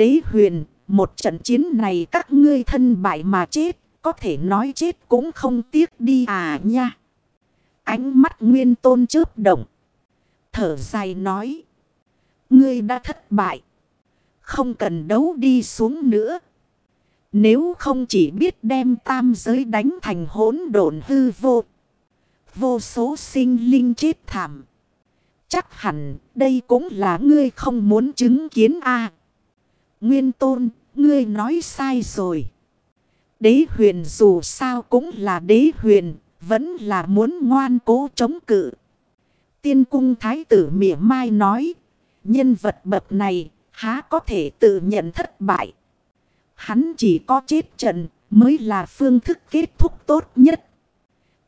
Đế huyền, một trận chiến này các ngươi thân bại mà chết, có thể nói chết cũng không tiếc đi à nha. Ánh mắt nguyên tôn chớp động. Thở dài nói. Ngươi đã thất bại. Không cần đấu đi xuống nữa. Nếu không chỉ biết đem tam giới đánh thành hỗn độn hư vô. Vô số sinh linh chết thảm. Chắc hẳn đây cũng là ngươi không muốn chứng kiến a Nguyên tôn, ngươi nói sai rồi. Đế huyền dù sao cũng là đế huyền, vẫn là muốn ngoan cố chống cự. Tiên cung thái tử mỉa mai nói, nhân vật bậc này há có thể tự nhận thất bại. Hắn chỉ có chết trận mới là phương thức kết thúc tốt nhất.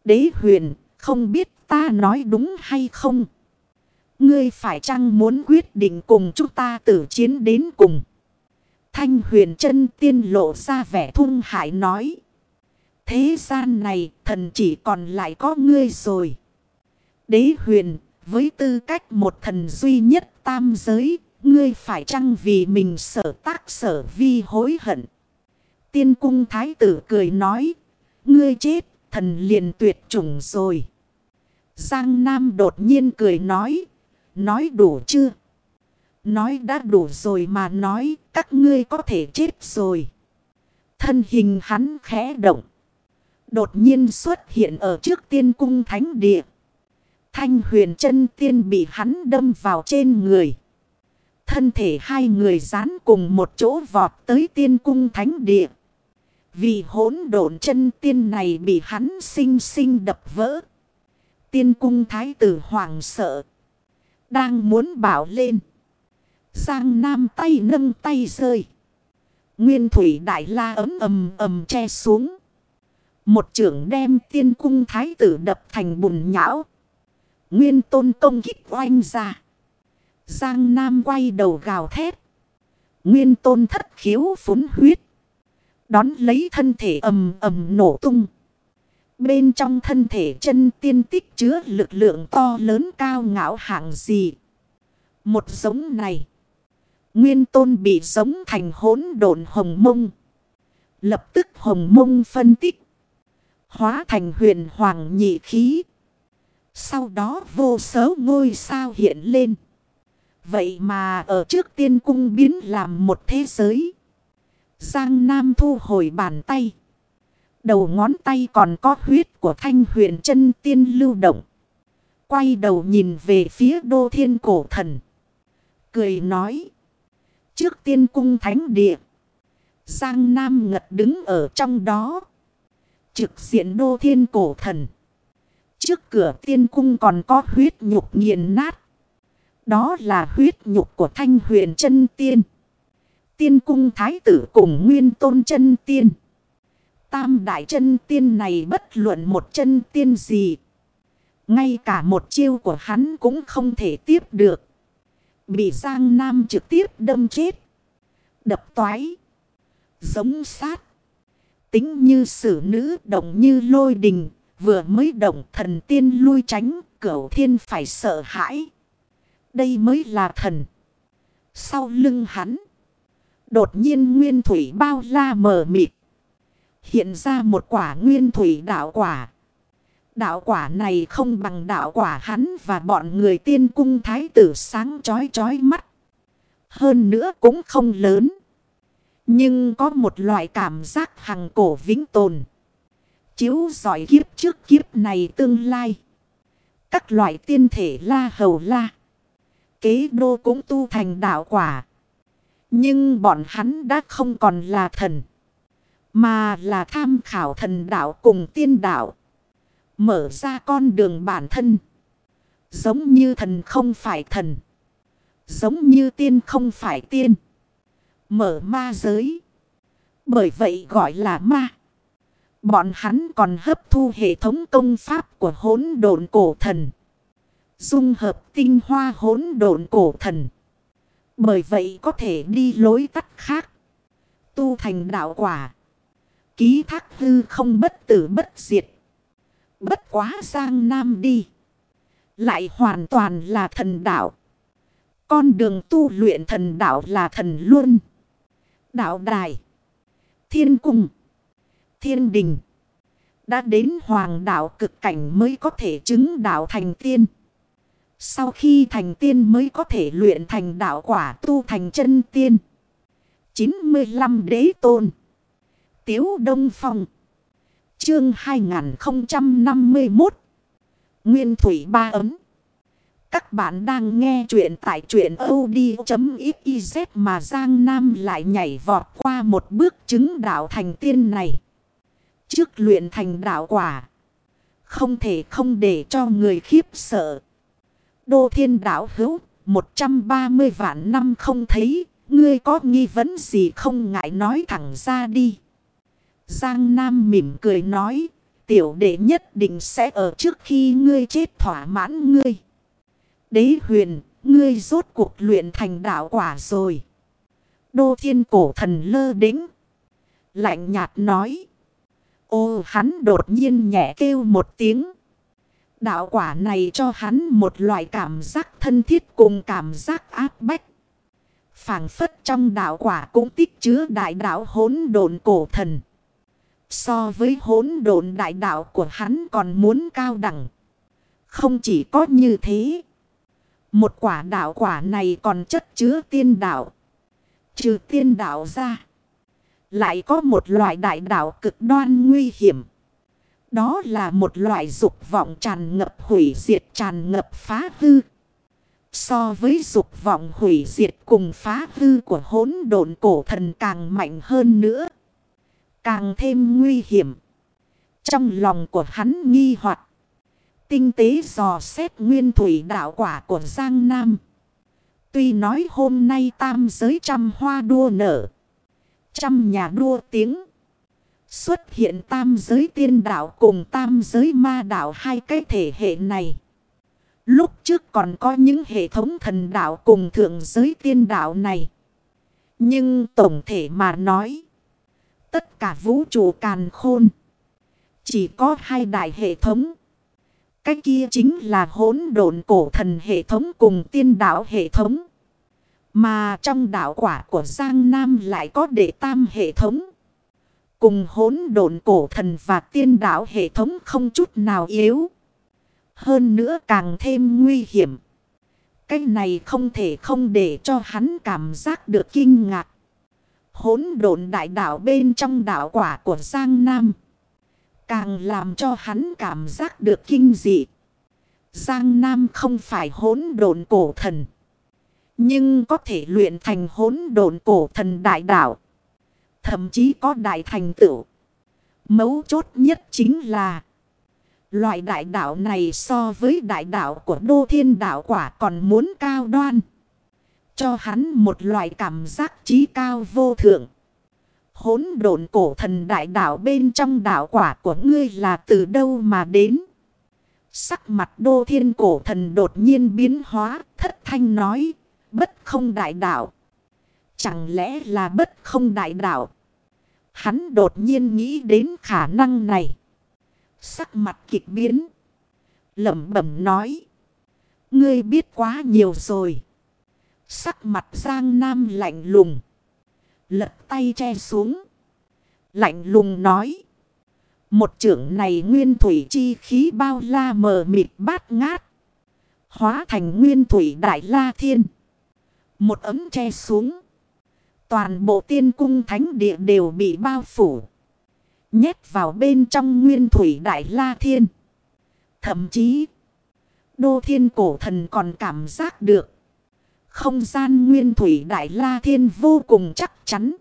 Đế huyền, không biết ta nói đúng hay không? Ngươi phải chăng muốn quyết định cùng chúng ta tử chiến đến cùng? Thanh huyền chân tiên lộ ra vẻ thung hại nói. Thế gian này thần chỉ còn lại có ngươi rồi. Đế huyền, với tư cách một thần duy nhất tam giới, ngươi phải chăng vì mình sở tác sở vi hối hận. Tiên cung thái tử cười nói, ngươi chết, thần liền tuyệt chủng rồi. Giang Nam đột nhiên cười nói, nói đủ chưa? Nói đã đủ rồi mà nói, các ngươi có thể chết rồi. Thân hình hắn khẽ động. Đột nhiên xuất hiện ở trước tiên cung thánh địa. Thanh huyền chân tiên bị hắn đâm vào trên người. Thân thể hai người dán cùng một chỗ vọt tới tiên cung thánh địa. Vì hỗn độn chân tiên này bị hắn sinh sinh đập vỡ. Tiên cung thái tử hoàng sợ. Đang muốn bảo lên. Giang Nam tay nâng tay rơi. Nguyên thủy đại la ấm ầm ầm che xuống. Một trưởng đem tiên cung thái tử đập thành bùn nhão. Nguyên tôn công kích oanh ra. Giang Nam quay đầu gào thét. Nguyên tôn thất khiếu phúng huyết. Đón lấy thân thể ầm ầm nổ tung. Bên trong thân thể chân tiên tích chứa lực lượng to lớn cao ngạo hạng gì. Một giống này. Nguyên tôn bị giống thành hỗn độn hồng mông. Lập tức hồng mông phân tích. Hóa thành huyền hoàng nhị khí. Sau đó vô số ngôi sao hiện lên. Vậy mà ở trước tiên cung biến làm một thế giới. Giang Nam thu hồi bàn tay. Đầu ngón tay còn có huyết của thanh huyền chân tiên lưu động. Quay đầu nhìn về phía đô thiên cổ thần. Cười nói. Trước tiên cung thánh địa. Giang Nam ngật đứng ở trong đó. Trực diện đô thiên cổ thần. Trước cửa tiên cung còn có huyết nhục nghiền nát. Đó là huyết nhục của thanh huyền chân tiên. Tiên cung thái tử cùng nguyên tôn chân tiên. Tam đại chân tiên này bất luận một chân tiên gì. Ngay cả một chiêu của hắn cũng không thể tiếp được. Bị Giang Nam trực tiếp đâm chết. Đập toái. Giống sát. Tính như sử nữ, động như lôi đình. Vừa mới động, thần tiên lui tránh. Cửu thiên phải sợ hãi. Đây mới là thần. Sau lưng hắn. Đột nhiên nguyên thủy bao la mờ mịt. Hiện ra một quả nguyên thủy đạo quả. Đạo quả này không bằng đạo quả hắn và bọn người tiên cung thái tử sáng chói chói mắt. Hơn nữa cũng không lớn. Nhưng có một loại cảm giác hằng cổ vĩnh tồn. Chiếu giỏi kiếp trước kiếp này tương lai. Các loại tiên thể la hầu la. Kế đô cũng tu thành đạo quả. Nhưng bọn hắn đã không còn là thần. Mà là tham khảo thần đạo cùng tiên đạo. Mở ra con đường bản thân. Giống như thần không phải thần. Giống như tiên không phải tiên. Mở ma giới. Bởi vậy gọi là ma. Bọn hắn còn hấp thu hệ thống công pháp của hỗn độn cổ thần. Dung hợp tinh hoa hỗn độn cổ thần. Bởi vậy có thể đi lối tắt khác. Tu thành đạo quả. Ký thác hư không bất tử bất diệt. Bất quá sang nam đi. Lại hoàn toàn là thần đạo. Con đường tu luyện thần đạo là thần luôn. Đạo đài. Thiên cung. Thiên đình. Đã đến hoàng đạo cực cảnh mới có thể chứng đạo thành tiên. Sau khi thành tiên mới có thể luyện thành đạo quả tu thành chân tiên. 95 đế tôn. Tiếu Đông Phong. Chương 2051. Nguyên Thủy Ba Ấm. Các bạn đang nghe chuyện tại chuyện od.xyz mà Giang Nam lại nhảy vọt qua một bước chứng đạo thành tiên này. Trước luyện thành đạo quả. Không thể không để cho người khiếp sợ. Đô thiên đạo hữu, 130 vạn năm không thấy, ngươi có nghi vấn gì không ngại nói thẳng ra đi. Giang Nam mỉm cười nói, tiểu đệ nhất định sẽ ở trước khi ngươi chết thỏa mãn ngươi. Đế huyền, ngươi rốt cuộc luyện thành đạo quả rồi. Đô thiên cổ thần lơ đính. Lạnh nhạt nói. Ô hắn đột nhiên nhẹ kêu một tiếng. Đạo quả này cho hắn một loại cảm giác thân thiết cùng cảm giác áp bách. phảng phất trong đạo quả cũng tích chứa đại đạo hỗn độn cổ thần. So với hỗn độn đại đạo của hắn còn muốn cao đẳng. Không chỉ có như thế. Một quả đạo quả này còn chất chứa tiên đạo. Trừ tiên đạo ra. Lại có một loại đại đạo cực đoan nguy hiểm. Đó là một loại dục vọng tràn ngập hủy diệt tràn ngập phá hư. So với dục vọng hủy diệt cùng phá hư của hỗn độn cổ thần càng mạnh hơn nữa. Càng thêm nguy hiểm. Trong lòng của hắn nghi hoặc, Tinh tế dò xét nguyên thủy đạo quả của Giang Nam. Tuy nói hôm nay tam giới trăm hoa đua nở. Trăm nhà đua tiếng. Xuất hiện tam giới tiên đạo cùng tam giới ma đạo hai cái thể hệ này. Lúc trước còn có những hệ thống thần đạo cùng thượng giới tiên đạo này. Nhưng tổng thể mà nói. Tất cả vũ trụ càn khôn. Chỉ có hai đại hệ thống. Cái kia chính là hỗn độn cổ thần hệ thống cùng tiên đạo hệ thống. Mà trong đạo quả của Giang Nam lại có đệ tam hệ thống. Cùng hỗn độn cổ thần và tiên đạo hệ thống không chút nào yếu. Hơn nữa càng thêm nguy hiểm. Cái này không thể không để cho hắn cảm giác được kinh ngạc. Hỗn độn đại đạo bên trong đạo quả của Giang Nam. Càng làm cho hắn cảm giác được kinh dị. Giang Nam không phải hỗn độn cổ thần. Nhưng có thể luyện thành hỗn độn cổ thần đại đạo. Thậm chí có đại thành tựu. Mấu chốt nhất chính là. Loại đại đạo này so với đại đạo của đô thiên đạo quả còn muốn cao đoan. Cho hắn một loại cảm giác trí cao vô thượng. Hốn độn cổ thần đại đạo bên trong đạo quả của ngươi là từ đâu mà đến. Sắc mặt đô thiên cổ thần đột nhiên biến hóa, thất thanh nói, bất không đại đạo. Chẳng lẽ là bất không đại đạo? Hắn đột nhiên nghĩ đến khả năng này. Sắc mặt kịch biến. Lẩm bẩm nói. Ngươi biết quá nhiều rồi. Sắc mặt Giang Nam lạnh lùng. Lật tay che xuống. Lạnh lùng nói. Một trưởng này nguyên thủy chi khí bao la mờ mịt bát ngát. Hóa thành nguyên thủy đại la thiên. Một ấm che xuống. Toàn bộ tiên cung thánh địa đều bị bao phủ. Nhét vào bên trong nguyên thủy đại la thiên. Thậm chí. Đô thiên cổ thần còn cảm giác được. Không gian nguyên thủy đại la thiên vô cùng chắc chắn.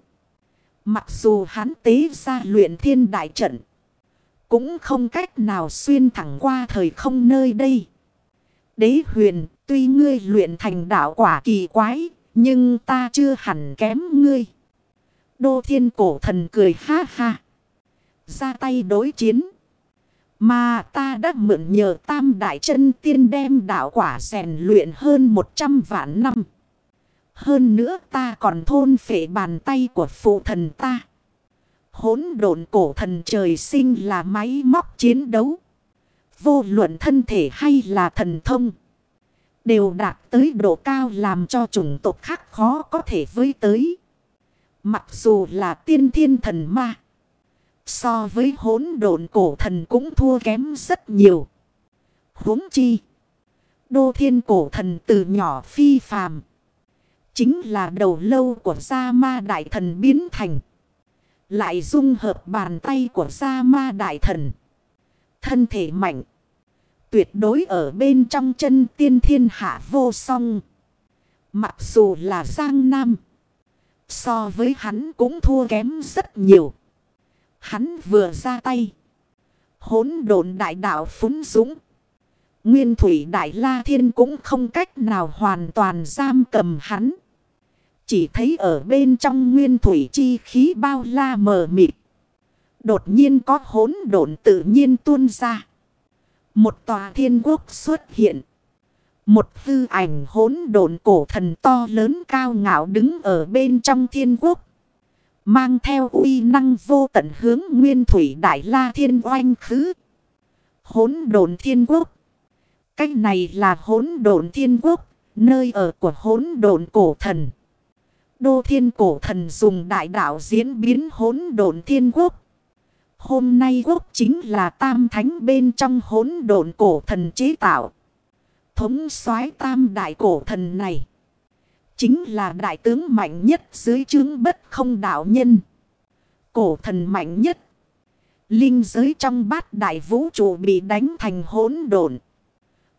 Mặc dù hắn tế ra luyện thiên đại trận. Cũng không cách nào xuyên thẳng qua thời không nơi đây. Đế huyền, tuy ngươi luyện thành đạo quả kỳ quái, nhưng ta chưa hẳn kém ngươi. Đô thiên cổ thần cười ha ha. Ra tay đối chiến. Mà ta đã mượn nhờ tam đại chân tiên đem đạo quả rèn luyện hơn 100 vạn năm. Hơn nữa ta còn thôn phệ bàn tay của phụ thần ta. Hốn độn cổ thần trời sinh là máy móc chiến đấu. Vô luận thân thể hay là thần thông. Đều đạt tới độ cao làm cho chủng tộc khác khó có thể với tới. Mặc dù là tiên thiên thần ma. So với hỗn độn cổ thần cũng thua kém rất nhiều. huống chi. Đô thiên cổ thần từ nhỏ phi phàm. Chính là đầu lâu của gia ma đại thần biến thành. Lại dung hợp bàn tay của gia ma đại thần. Thân thể mạnh. Tuyệt đối ở bên trong chân tiên thiên hạ vô song. Mặc dù là Giang Nam. So với hắn cũng thua kém rất nhiều. Hắn vừa ra tay. Hốn độn đại đạo phúng dũng. Nguyên thủy đại la thiên cũng không cách nào hoàn toàn giam cầm hắn. Chỉ thấy ở bên trong nguyên thủy chi khí bao la mờ mịt. Đột nhiên có hốn độn tự nhiên tuôn ra. Một tòa thiên quốc xuất hiện. Một hư ảnh hốn độn cổ thần to lớn cao ngạo đứng ở bên trong thiên quốc. Mang theo uy năng vô tận hướng nguyên thủy đại la thiên oanh khứ. Hốn đồn thiên quốc. Cách này là hốn đồn thiên quốc. Nơi ở của hốn đồn cổ thần. Đô thiên cổ thần dùng đại đạo diễn biến hốn đồn thiên quốc. Hôm nay quốc chính là tam thánh bên trong hốn đồn cổ thần chế tạo. Thống soái tam đại cổ thần này. Chính là đại tướng mạnh nhất dưới chướng bất không đạo nhân. Cổ thần mạnh nhất. Linh giới trong bát đại vũ trụ bị đánh thành hỗn độn.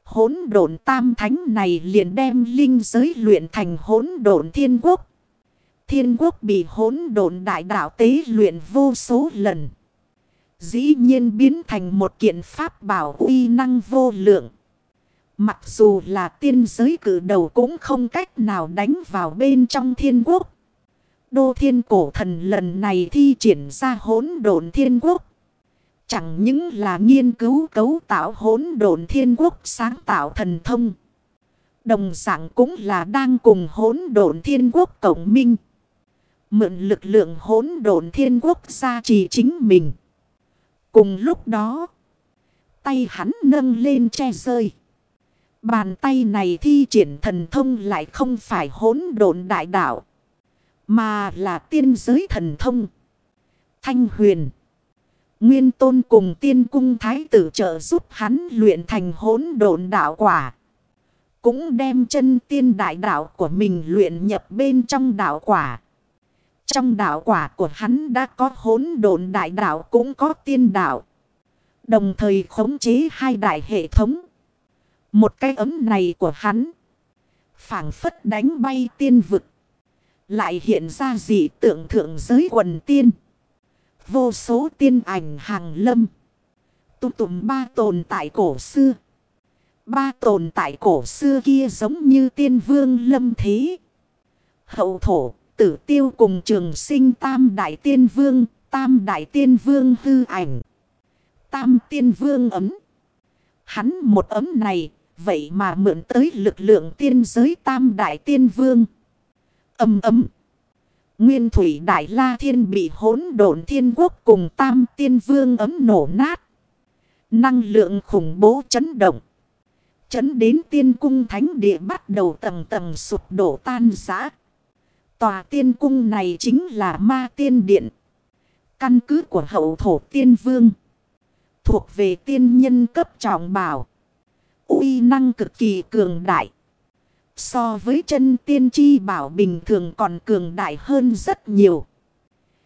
Hỗn độn tam thánh này liền đem linh giới luyện thành hỗn độn thiên quốc. Thiên quốc bị hỗn độn đại đạo tế luyện vô số lần. Dĩ nhiên biến thành một kiện pháp bảo uy năng vô lượng. Mặc dù là tiên giới cử đầu cũng không cách nào đánh vào bên trong thiên quốc. Đô thiên cổ thần lần này thi triển ra hỗn độn thiên quốc. Chẳng những là nghiên cứu cấu tạo hỗn độn thiên quốc sáng tạo thần thông. Đồng dạng cũng là đang cùng hỗn độn thiên quốc cộng minh. Mượn lực lượng hỗn độn thiên quốc gia trì chính mình. Cùng lúc đó, tay hắn nâng lên che rơi. Bàn tay này thi triển thần thông lại không phải hỗn độn đại đạo. Mà là tiên giới thần thông. Thanh huyền. Nguyên tôn cùng tiên cung thái tử trợ giúp hắn luyện thành hỗn độn đạo quả. Cũng đem chân tiên đại đạo của mình luyện nhập bên trong đạo quả. Trong đạo quả của hắn đã có hỗn độn đại đạo cũng có tiên đạo. Đồng thời khống chế hai đại hệ thống. Một cái ấm này của hắn. phảng phất đánh bay tiên vực. Lại hiện ra dị tượng thượng giới quần tiên. Vô số tiên ảnh hàng lâm. Tụ tùm ba tồn tại cổ xưa. Ba tồn tại cổ xưa kia giống như tiên vương lâm thế. Hậu thổ, tử tiêu cùng trường sinh tam đại tiên vương, tam đại tiên vương hư ảnh. Tam tiên vương ấm. Hắn một ấm này Vậy mà mượn tới lực lượng tiên giới tam đại tiên vương. Âm ấm. Nguyên thủy đại la thiên bị hỗn độn thiên quốc cùng tam tiên vương ấm nổ nát. Năng lượng khủng bố chấn động. Chấn đến tiên cung thánh địa bắt đầu tầng tầng sụp đổ tan giã. Tòa tiên cung này chính là ma tiên điện. Căn cứ của hậu thổ tiên vương. Thuộc về tiên nhân cấp trọng bảo uy năng cực kỳ cường đại. So với chân tiên chi bảo bình thường còn cường đại hơn rất nhiều.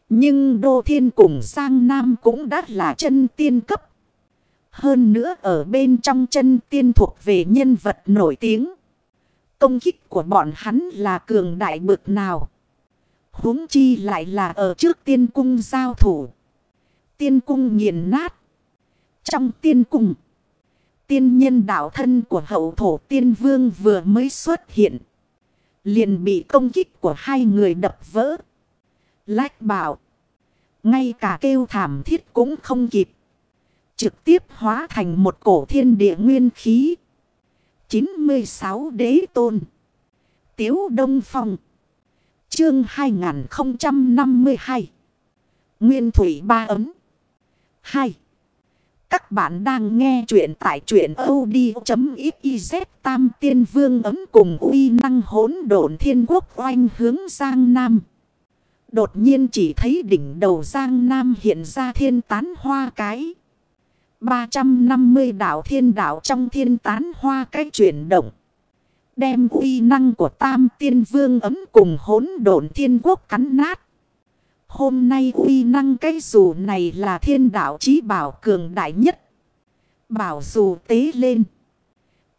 Nhưng Đô Thiên cùng Giang Nam cũng đã là chân tiên cấp. Hơn nữa ở bên trong chân tiên thuộc về nhân vật nổi tiếng. Công kích của bọn hắn là cường đại bực nào. huống chi lại là ở trước tiên cung giao thủ. Tiên cung nghiền nát. Trong tiên cung. Tiên nhân đạo thân của hậu thổ tiên vương vừa mới xuất hiện. Liền bị công kích của hai người đập vỡ. Lách bảo. Ngay cả kêu thảm thiết cũng không kịp. Trực tiếp hóa thành một cổ thiên địa nguyên khí. 96 đế tôn. Tiếu Đông Phong. Chương 2052. Nguyên Thủy Ba Ấm. 2. Các bạn đang nghe chuyện tại chuyện od.xyz tam tiên vương ấm cùng uy năng hỗn độn thiên quốc oanh hướng Giang Nam. Đột nhiên chỉ thấy đỉnh đầu Giang Nam hiện ra thiên tán hoa cái. 350 đảo thiên đảo trong thiên tán hoa cái chuyển động. Đem uy năng của tam tiên vương ấm cùng hỗn độn thiên quốc cắn nát. Hôm nay uy năng cái dù này là thiên đạo chí bảo cường đại nhất. Bảo dù tế lên.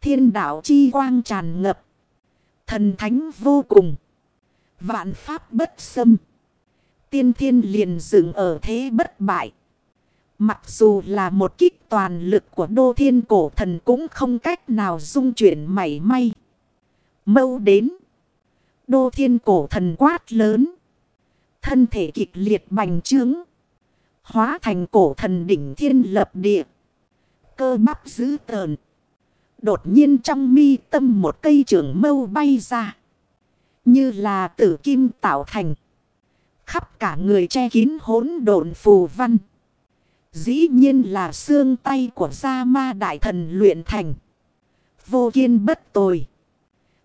Thiên đạo chi quang tràn ngập. Thần thánh vô cùng. Vạn pháp bất xâm. Tiên thiên liền dựng ở thế bất bại. Mặc dù là một kích toàn lực của đô thiên cổ thần cũng không cách nào dung chuyển mảy may. Mâu đến. Đô thiên cổ thần quát lớn. Thân thể kịch liệt bành trướng. Hóa thành cổ thần đỉnh thiên lập địa. Cơ bắp dữ tợn. Đột nhiên trong mi tâm một cây trường mâu bay ra. Như là tử kim tạo thành. Khắp cả người che kín hỗn độn phù văn. Dĩ nhiên là xương tay của gia ma đại thần luyện thành. Vô kiên bất tồi.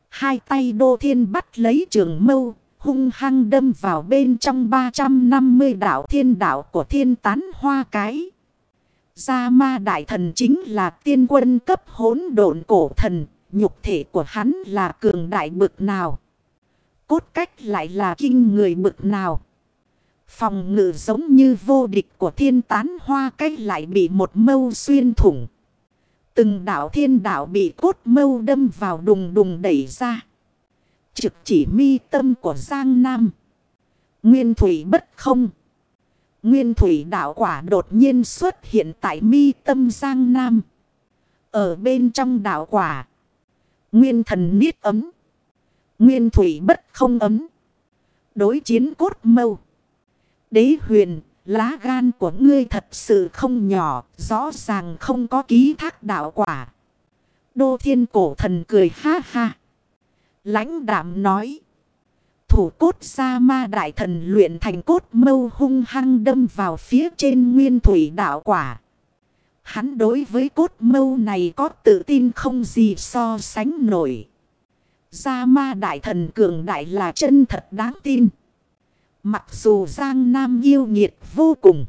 Hai tay đô thiên bắt lấy trường mâu. Hung hăng đâm vào bên trong 350 đảo thiên đảo của thiên tán hoa cái. Gia ma đại thần chính là tiên quân cấp hỗn độn cổ thần. Nhục thể của hắn là cường đại bực nào. Cốt cách lại là kinh người bực nào. Phòng ngự giống như vô địch của thiên tán hoa cách lại bị một mâu xuyên thủng. Từng đảo thiên đảo bị cốt mâu đâm vào đùng đùng đẩy ra. Trực chỉ mi tâm của Giang Nam. Nguyên thủy bất không. Nguyên thủy đạo quả đột nhiên xuất hiện tại mi tâm Giang Nam. Ở bên trong đạo quả. Nguyên thần niết ấm. Nguyên thủy bất không ấm. Đối chiến cốt mâu. Đế huyền, lá gan của ngươi thật sự không nhỏ, rõ ràng không có ký thác đạo quả. Đô thiên cổ thần cười ha ha lãnh đạm nói. Thủ cốt sa ma đại thần luyện thành cốt mâu hung hăng đâm vào phía trên nguyên thủy đạo quả. Hắn đối với cốt mâu này có tự tin không gì so sánh nổi. Gia ma đại thần cường đại là chân thật đáng tin. Mặc dù Giang Nam yêu nghiệt vô cùng.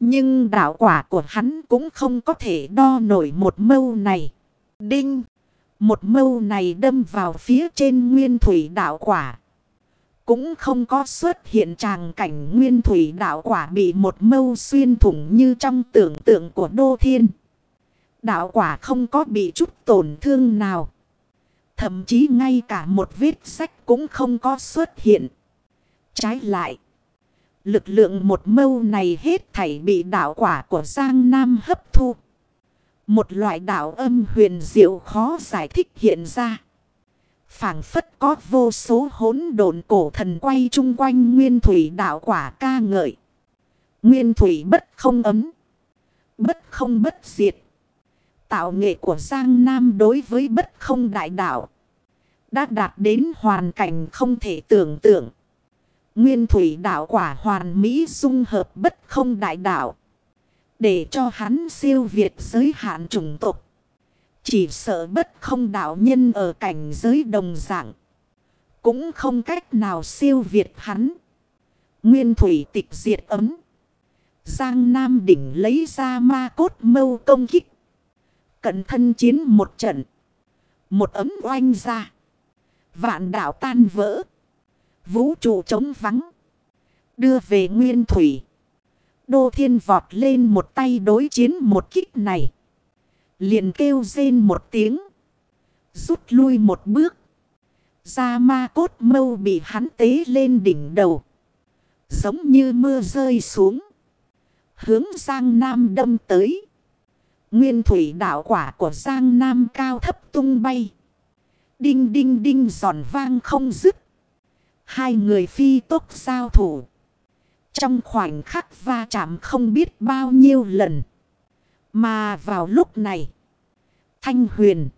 Nhưng đạo quả của hắn cũng không có thể đo nổi một mâu này. Đinh! Một mâu này đâm vào phía trên nguyên thủy đạo quả. Cũng không có xuất hiện tràng cảnh nguyên thủy đạo quả bị một mâu xuyên thủng như trong tưởng tượng của Đô Thiên. Đạo quả không có bị chút tổn thương nào. Thậm chí ngay cả một vết sách cũng không có xuất hiện. Trái lại. Lực lượng một mâu này hết thảy bị đạo quả của Giang Nam hấp thu. Một loại đạo âm huyền diệu khó giải thích hiện ra. phảng phất có vô số hỗn độn cổ thần quay chung quanh nguyên thủy đạo quả ca ngợi. Nguyên thủy bất không ấm. Bất không bất diệt. Tạo nghệ của Giang Nam đối với bất không đại đạo. Đã đạt đến hoàn cảnh không thể tưởng tượng. Nguyên thủy đạo quả hoàn mỹ dung hợp bất không đại đạo. Để cho hắn siêu việt giới hạn chủng tộc. Chỉ sợ bất không đạo nhân ở cảnh giới đồng dạng. Cũng không cách nào siêu việt hắn. Nguyên thủy tịch diệt ấm. Giang Nam đỉnh lấy ra ma cốt mâu công kích. Cận thân chiến một trận. Một ấm oanh ra. Vạn đạo tan vỡ. Vũ trụ trống vắng. Đưa về nguyên thủy. Đô thiên vọt lên một tay đối chiến một kích này. Liền kêu rên một tiếng. Rút lui một bước. Ra ma cốt mâu bị hắn tế lên đỉnh đầu. Giống như mưa rơi xuống. Hướng Giang Nam đâm tới. Nguyên thủy đạo quả của Giang Nam cao thấp tung bay. Đinh đinh đinh giòn vang không dứt. Hai người phi tốc giao thủ. Trong khoảnh khắc va chạm không biết bao nhiêu lần. Mà vào lúc này. Thanh huyền.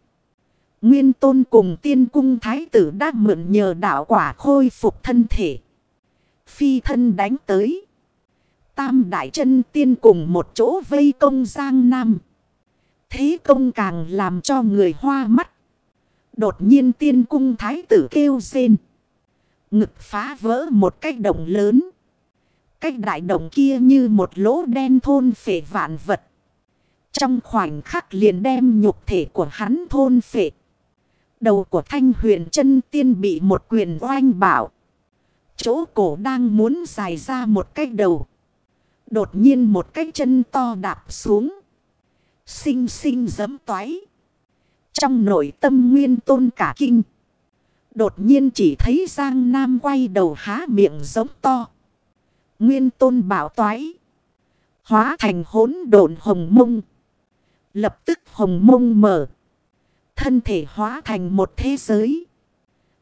Nguyên tôn cùng tiên cung thái tử đã mượn nhờ đạo quả khôi phục thân thể. Phi thân đánh tới. Tam đại chân tiên cùng một chỗ vây công Giang Nam. Thế công càng làm cho người hoa mắt. Đột nhiên tiên cung thái tử kêu rên. Ngực phá vỡ một cái động lớn cách đại động kia như một lỗ đen thôn phệ vạn vật. Trong khoảnh khắc liền đem nhục thể của hắn thôn phệ. Đầu của thanh huyền chân tiên bị một quyền oanh bảo. Chỗ cổ đang muốn dài ra một cái đầu. Đột nhiên một cái chân to đạp xuống. Xinh xinh giấm toái. Trong nội tâm nguyên tôn cả kinh. Đột nhiên chỉ thấy Giang Nam quay đầu há miệng giống to. Nguyên tôn bảo toái. Hóa thành hốn độn hồng mông. Lập tức hồng mông mở. Thân thể hóa thành một thế giới.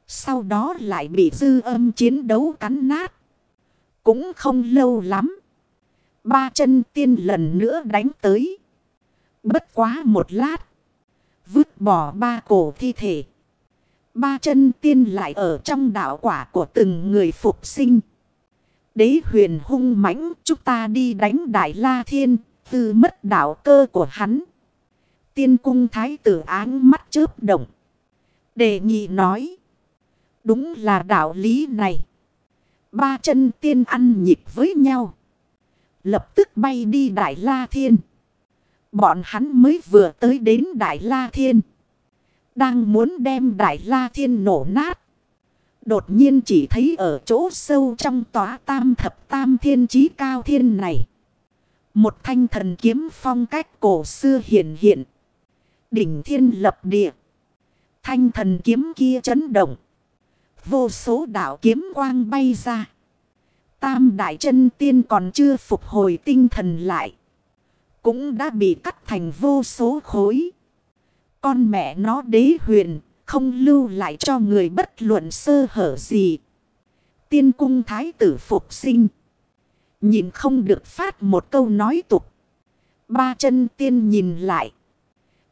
Sau đó lại bị dư âm chiến đấu cắn nát. Cũng không lâu lắm. Ba chân tiên lần nữa đánh tới. Bất quá một lát. Vứt bỏ ba cổ thi thể. Ba chân tiên lại ở trong đạo quả của từng người phục sinh. Đế huyền hung mãnh, chúng ta đi đánh đại la thiên. Từ mất đạo cơ của hắn. Tiên cung thái tử áng mắt chớp động. Đề nghị nói. Đúng là đạo lý này. Ba chân tiên ăn nhịp với nhau. Lập tức bay đi Đại La Thiên. Bọn hắn mới vừa tới đến Đại La Thiên. Đang muốn đem Đại La Thiên nổ nát. Đột nhiên chỉ thấy ở chỗ sâu trong tòa tam thập tam thiên trí cao thiên này. Một thanh thần kiếm phong cách cổ xưa hiện hiện. Đỉnh thiên lập địa. Thanh thần kiếm kia chấn động. Vô số đạo kiếm quang bay ra. Tam đại chân tiên còn chưa phục hồi tinh thần lại. Cũng đã bị cắt thành vô số khối. Con mẹ nó đế huyền, không lưu lại cho người bất luận sơ hở gì. Tiên cung thái tử phục sinh. Nhìn không được phát một câu nói tục. Ba chân tiên nhìn lại.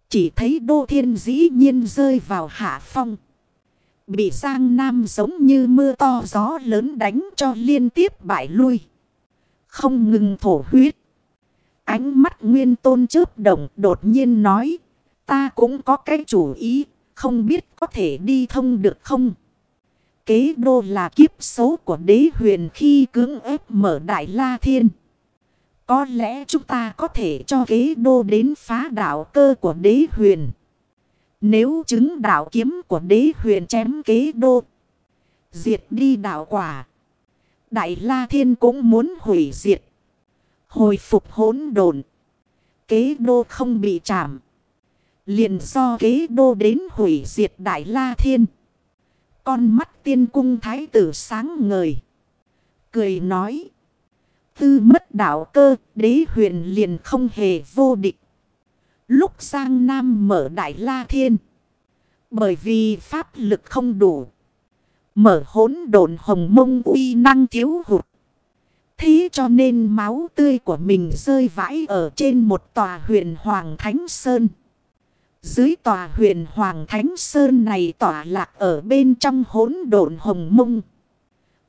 Chỉ thấy đô thiên dĩ nhiên rơi vào hạ phong. Bị Giang Nam giống như mưa to gió lớn đánh cho liên tiếp bại lui. Không ngừng thổ huyết. Ánh mắt nguyên tôn chớp động đột nhiên nói. Ta cũng có cái chủ ý. Không biết có thể đi thông được không? Kế đô là kiếp xấu của đế huyền khi cưỡng ép mở đại la thiên. Có lẽ chúng ta có thể cho kế đô đến phá đạo cơ của đế huyền. Nếu chứng đạo kiếm của đế huyền chém kế đô. Diệt đi đạo quả. Đại La Thiên cũng muốn hủy diệt. Hồi phục hỗn độn. Kế đô không bị chạm. Liền do kế đô đến hủy diệt Đại La Thiên. Con mắt tiên cung thái tử sáng ngời. Cười nói. Tư mất đạo cơ, đế huyền liền không hề vô địch. Lúc Giang Nam mở Đại La Thiên. Bởi vì pháp lực không đủ. Mở hỗn độn hồng mông uy năng thiếu hụt. Thế cho nên máu tươi của mình rơi vãi ở trên một tòa huyện Hoàng Thánh Sơn. Dưới tòa huyền Hoàng Thánh Sơn này tỏa lạc ở bên trong hỗn độn hồng mông.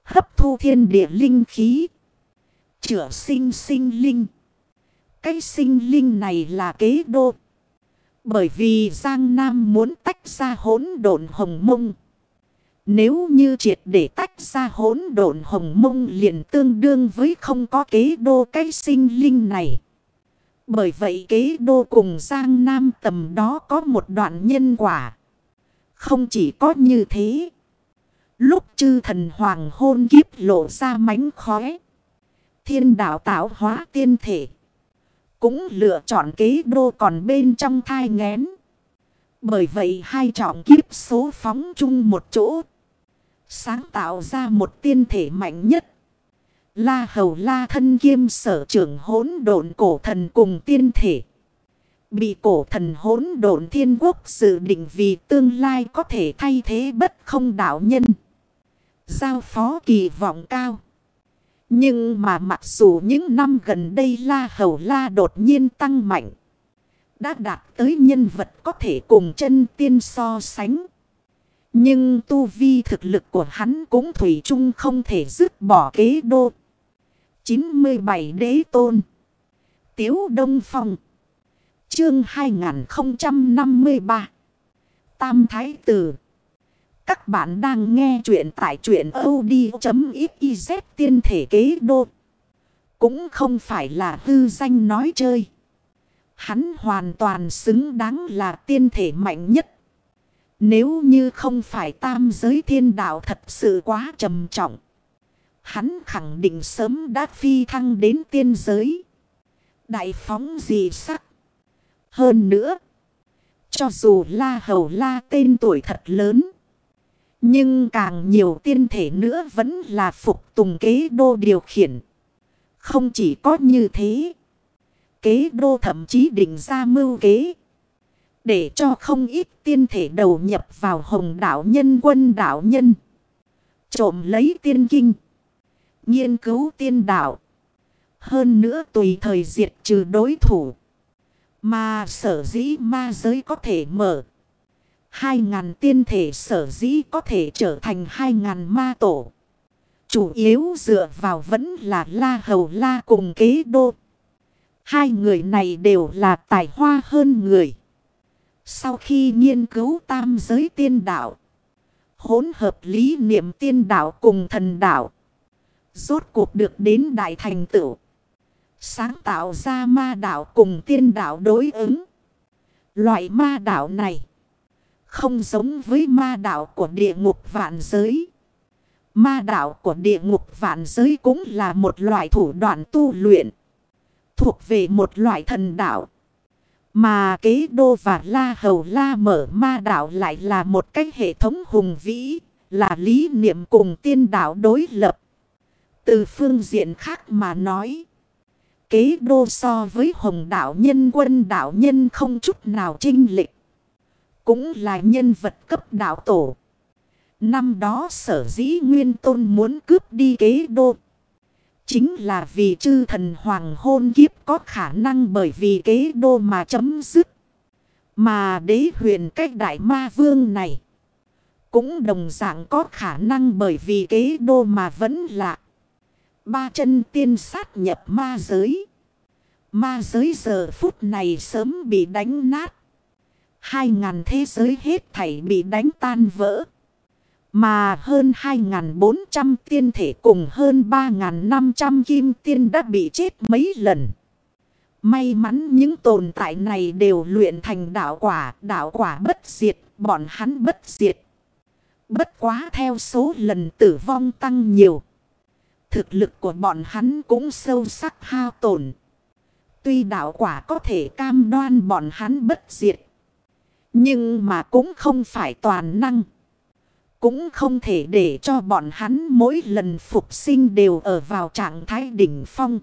Hấp thu thiên địa linh khí. Chữa sinh sinh linh. Cái sinh linh này là kế đô. Bởi vì Giang Nam muốn tách ra hỗn độn hồng mông. Nếu như triệt để tách ra hỗn độn hồng mông liền tương đương với không có kế đô cái sinh linh này. Bởi vậy kế đô cùng Giang Nam tầm đó có một đoạn nhân quả. Không chỉ có như thế. Lúc chư thần hoàng hôn kiếp lộ ra mánh khóe. Thiên đạo tạo hóa tiên thể. Cũng lựa chọn kế đô còn bên trong thai ngén. Bởi vậy hai trọng kiếp số phóng chung một chỗ. Sáng tạo ra một tiên thể mạnh nhất. La hầu la thân kiêm sở trưởng hỗn độn cổ thần cùng tiên thể. Bị cổ thần hỗn độn thiên quốc dự định vì tương lai có thể thay thế bất không đạo nhân. Giao phó kỳ vọng cao. Nhưng mà mặc dù những năm gần đây La Hầu La đột nhiên tăng mạnh. Đã đạt tới nhân vật có thể cùng chân tiên so sánh. Nhưng tu vi thực lực của hắn cũng thủy chung không thể dứt bỏ kế đô. 97 đế tôn. Tiếu Đông Phong. Chương 2053. Tam Thái Tử. Các bạn đang nghe chuyện tại chuyện od.xyz tiên thể kế đô. Cũng không phải là hư danh nói chơi. Hắn hoàn toàn xứng đáng là tiên thể mạnh nhất. Nếu như không phải tam giới thiên đạo thật sự quá trầm trọng. Hắn khẳng định sớm đã phi thăng đến tiên giới. Đại phóng gì sắc. Hơn nữa. Cho dù la hầu la tên tuổi thật lớn. Nhưng càng nhiều tiên thể nữa vẫn là phục tùng kế đô điều khiển. Không chỉ có như thế. Kế đô thậm chí định ra mưu kế. Để cho không ít tiên thể đầu nhập vào hồng đảo nhân, quân đảo nhân. Trộm lấy tiên kinh. Nghiên cứu tiên đạo Hơn nữa tùy thời diệt trừ đối thủ. Mà sở dĩ ma giới có thể mở. Hai ngàn tiên thể sở dĩ có thể trở thành hai ngàn ma tổ. Chủ yếu dựa vào vẫn là La Hầu La cùng kế đô. Hai người này đều là tài hoa hơn người. Sau khi nghiên cứu tam giới tiên đạo. Hỗn hợp lý niệm tiên đạo cùng thần đạo. Rốt cuộc được đến đại thành tựu. Sáng tạo ra ma đạo cùng tiên đạo đối ứng. Loại ma đạo này. Không giống với ma đạo của địa ngục vạn giới. Ma đạo của địa ngục vạn giới cũng là một loại thủ đoạn tu luyện. Thuộc về một loại thần đạo. Mà kế đô và la hầu la mở ma đạo lại là một cái hệ thống hùng vĩ. Là lý niệm cùng tiên đạo đối lập. Từ phương diện khác mà nói. Kế đô so với hồng đạo nhân, quân đạo nhân không chút nào trinh lịch. Cũng là nhân vật cấp đạo tổ. Năm đó sở dĩ nguyên tôn muốn cướp đi kế đô. Chính là vì chư thần hoàng hôn kiếp có khả năng bởi vì kế đô mà chấm dứt. Mà đế huyền cách đại ma vương này. Cũng đồng dạng có khả năng bởi vì kế đô mà vẫn lạc. Ba chân tiên sát nhập ma giới. Ma giới giờ phút này sớm bị đánh nát. Hai ngàn thế giới hết thảy bị đánh tan vỡ. Mà hơn 2.400 tiên thể cùng hơn 3.500 kim tiên đã bị chết mấy lần. May mắn những tồn tại này đều luyện thành đạo quả, đạo quả bất diệt, bọn hắn bất diệt. Bất quá theo số lần tử vong tăng nhiều. Thực lực của bọn hắn cũng sâu sắc hao tổn. Tuy đạo quả có thể cam đoan bọn hắn bất diệt. Nhưng mà cũng không phải toàn năng. Cũng không thể để cho bọn hắn mỗi lần phục sinh đều ở vào trạng thái đỉnh phong.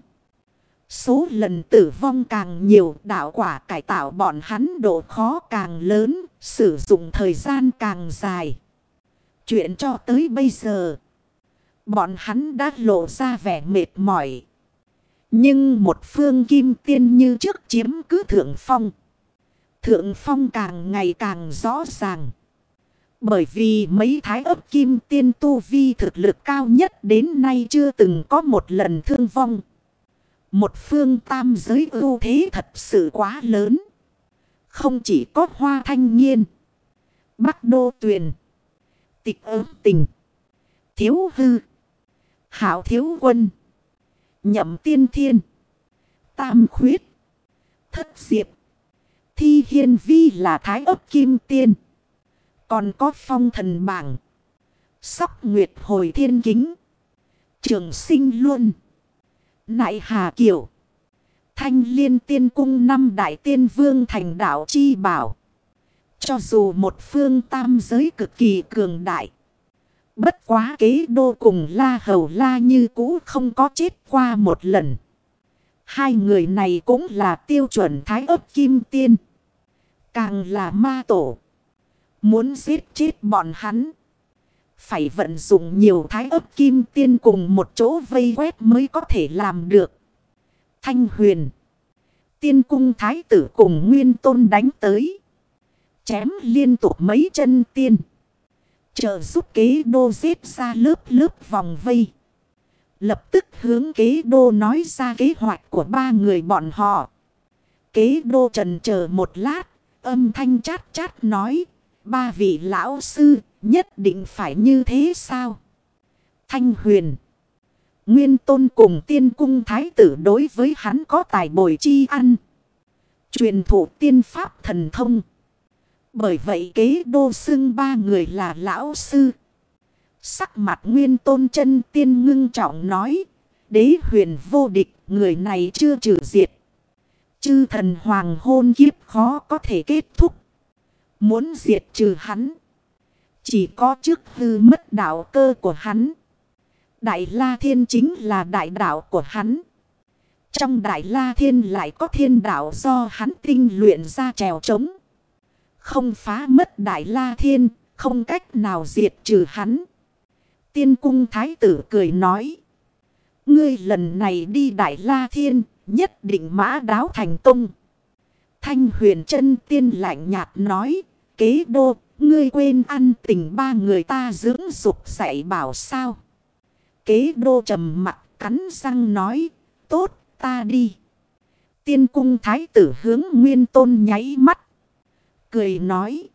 Số lần tử vong càng nhiều đạo quả cải tạo bọn hắn độ khó càng lớn, sử dụng thời gian càng dài. Chuyện cho tới bây giờ, bọn hắn đã lộ ra vẻ mệt mỏi. Nhưng một phương kim tiên như trước chiếm cứ thượng phong. Thượng phong càng ngày càng rõ ràng. Bởi vì mấy thái ấp kim tiên tu vi thực lực cao nhất đến nay chưa từng có một lần thương vong. Một phương tam giới ưu thế thật sự quá lớn. Không chỉ có hoa thanh nghiên. Bắc đô tuyền. Tịch ớt tình. Thiếu hư. Hảo thiếu quân. Nhậm tiên thiên. Tam khuyết. Thất diệp. Thi hiên vi là thái ấp kim tiên. Còn có phong thần bảng. Sóc nguyệt hồi thiên kính. Trường sinh luôn. Nại hà kiều. Thanh liên tiên cung năm đại tiên vương thành đạo chi bảo. Cho dù một phương tam giới cực kỳ cường đại. Bất quá kế đô cùng la hầu la như cũ không có chết qua một lần. Hai người này cũng là tiêu chuẩn thái ấp kim tiên. Càng là ma tổ. Muốn giết chết bọn hắn. Phải vận dụng nhiều thái ấp kim tiên cùng một chỗ vây quét mới có thể làm được. Thanh huyền. Tiên cung thái tử cùng nguyên tôn đánh tới. Chém liên tục mấy chân tiên. Trợ giúp kế đô giết ra lớp lớp vòng vây. Lập tức hướng kế đô nói ra kế hoạch của ba người bọn họ. Kế đô trần chờ một lát, âm thanh chát chát nói, ba vị lão sư, nhất định phải như thế sao? Thanh huyền. Nguyên tôn cùng tiên cung thái tử đối với hắn có tài bồi chi ăn. Truyền thụ tiên pháp thần thông. Bởi vậy kế đô xưng ba người là lão sư. Sắc mặt nguyên tôn chân tiên ngưng trọng nói. Đế huyền vô địch, người này chưa trừ diệt. Chư thần hoàng hôn kiếp khó có thể kết thúc. Muốn diệt trừ hắn. Chỉ có trước hư mất đạo cơ của hắn. Đại La Thiên chính là đại đạo của hắn. Trong Đại La Thiên lại có thiên đạo do hắn tinh luyện ra trèo trống. Không phá mất Đại La Thiên, không cách nào diệt trừ hắn. Tiên cung thái tử cười nói. Ngươi lần này đi Đại La Thiên, nhất định mã đáo thành công. Thanh huyền chân tiên lạnh nhạt nói. Kế đô, ngươi quên ăn tình ba người ta dưỡng dục dạy bảo sao. Kế đô trầm mặt cắn răng nói. Tốt, ta đi. Tiên cung thái tử hướng nguyên tôn nháy mắt. Cười nói.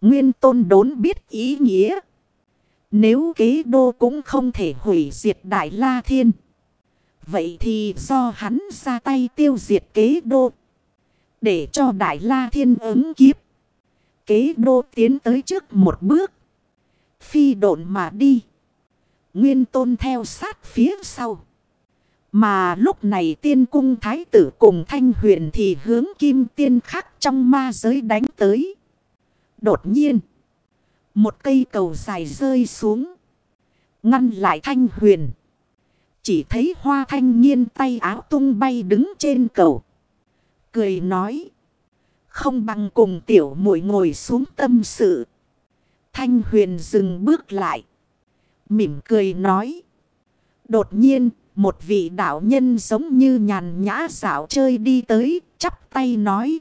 Nguyên tôn đốn biết ý nghĩa. Nếu kế đô cũng không thể hủy diệt Đại La Thiên. Vậy thì do hắn ra tay tiêu diệt kế đô. Để cho Đại La Thiên ứng kiếp. Kế đô tiến tới trước một bước. Phi độn mà đi. Nguyên tôn theo sát phía sau. Mà lúc này tiên cung thái tử cùng thanh huyền thì hướng kim tiên khắc trong ma giới đánh tới. Đột nhiên. Một cây cầu dài rơi xuống. Ngăn lại thanh huyền. Chỉ thấy hoa thanh nhiên tay áo tung bay đứng trên cầu. Cười nói. Không bằng cùng tiểu muội ngồi xuống tâm sự. Thanh huyền dừng bước lại. Mỉm cười nói. Đột nhiên, một vị đạo nhân giống như nhàn nhã dạo chơi đi tới, chắp tay nói.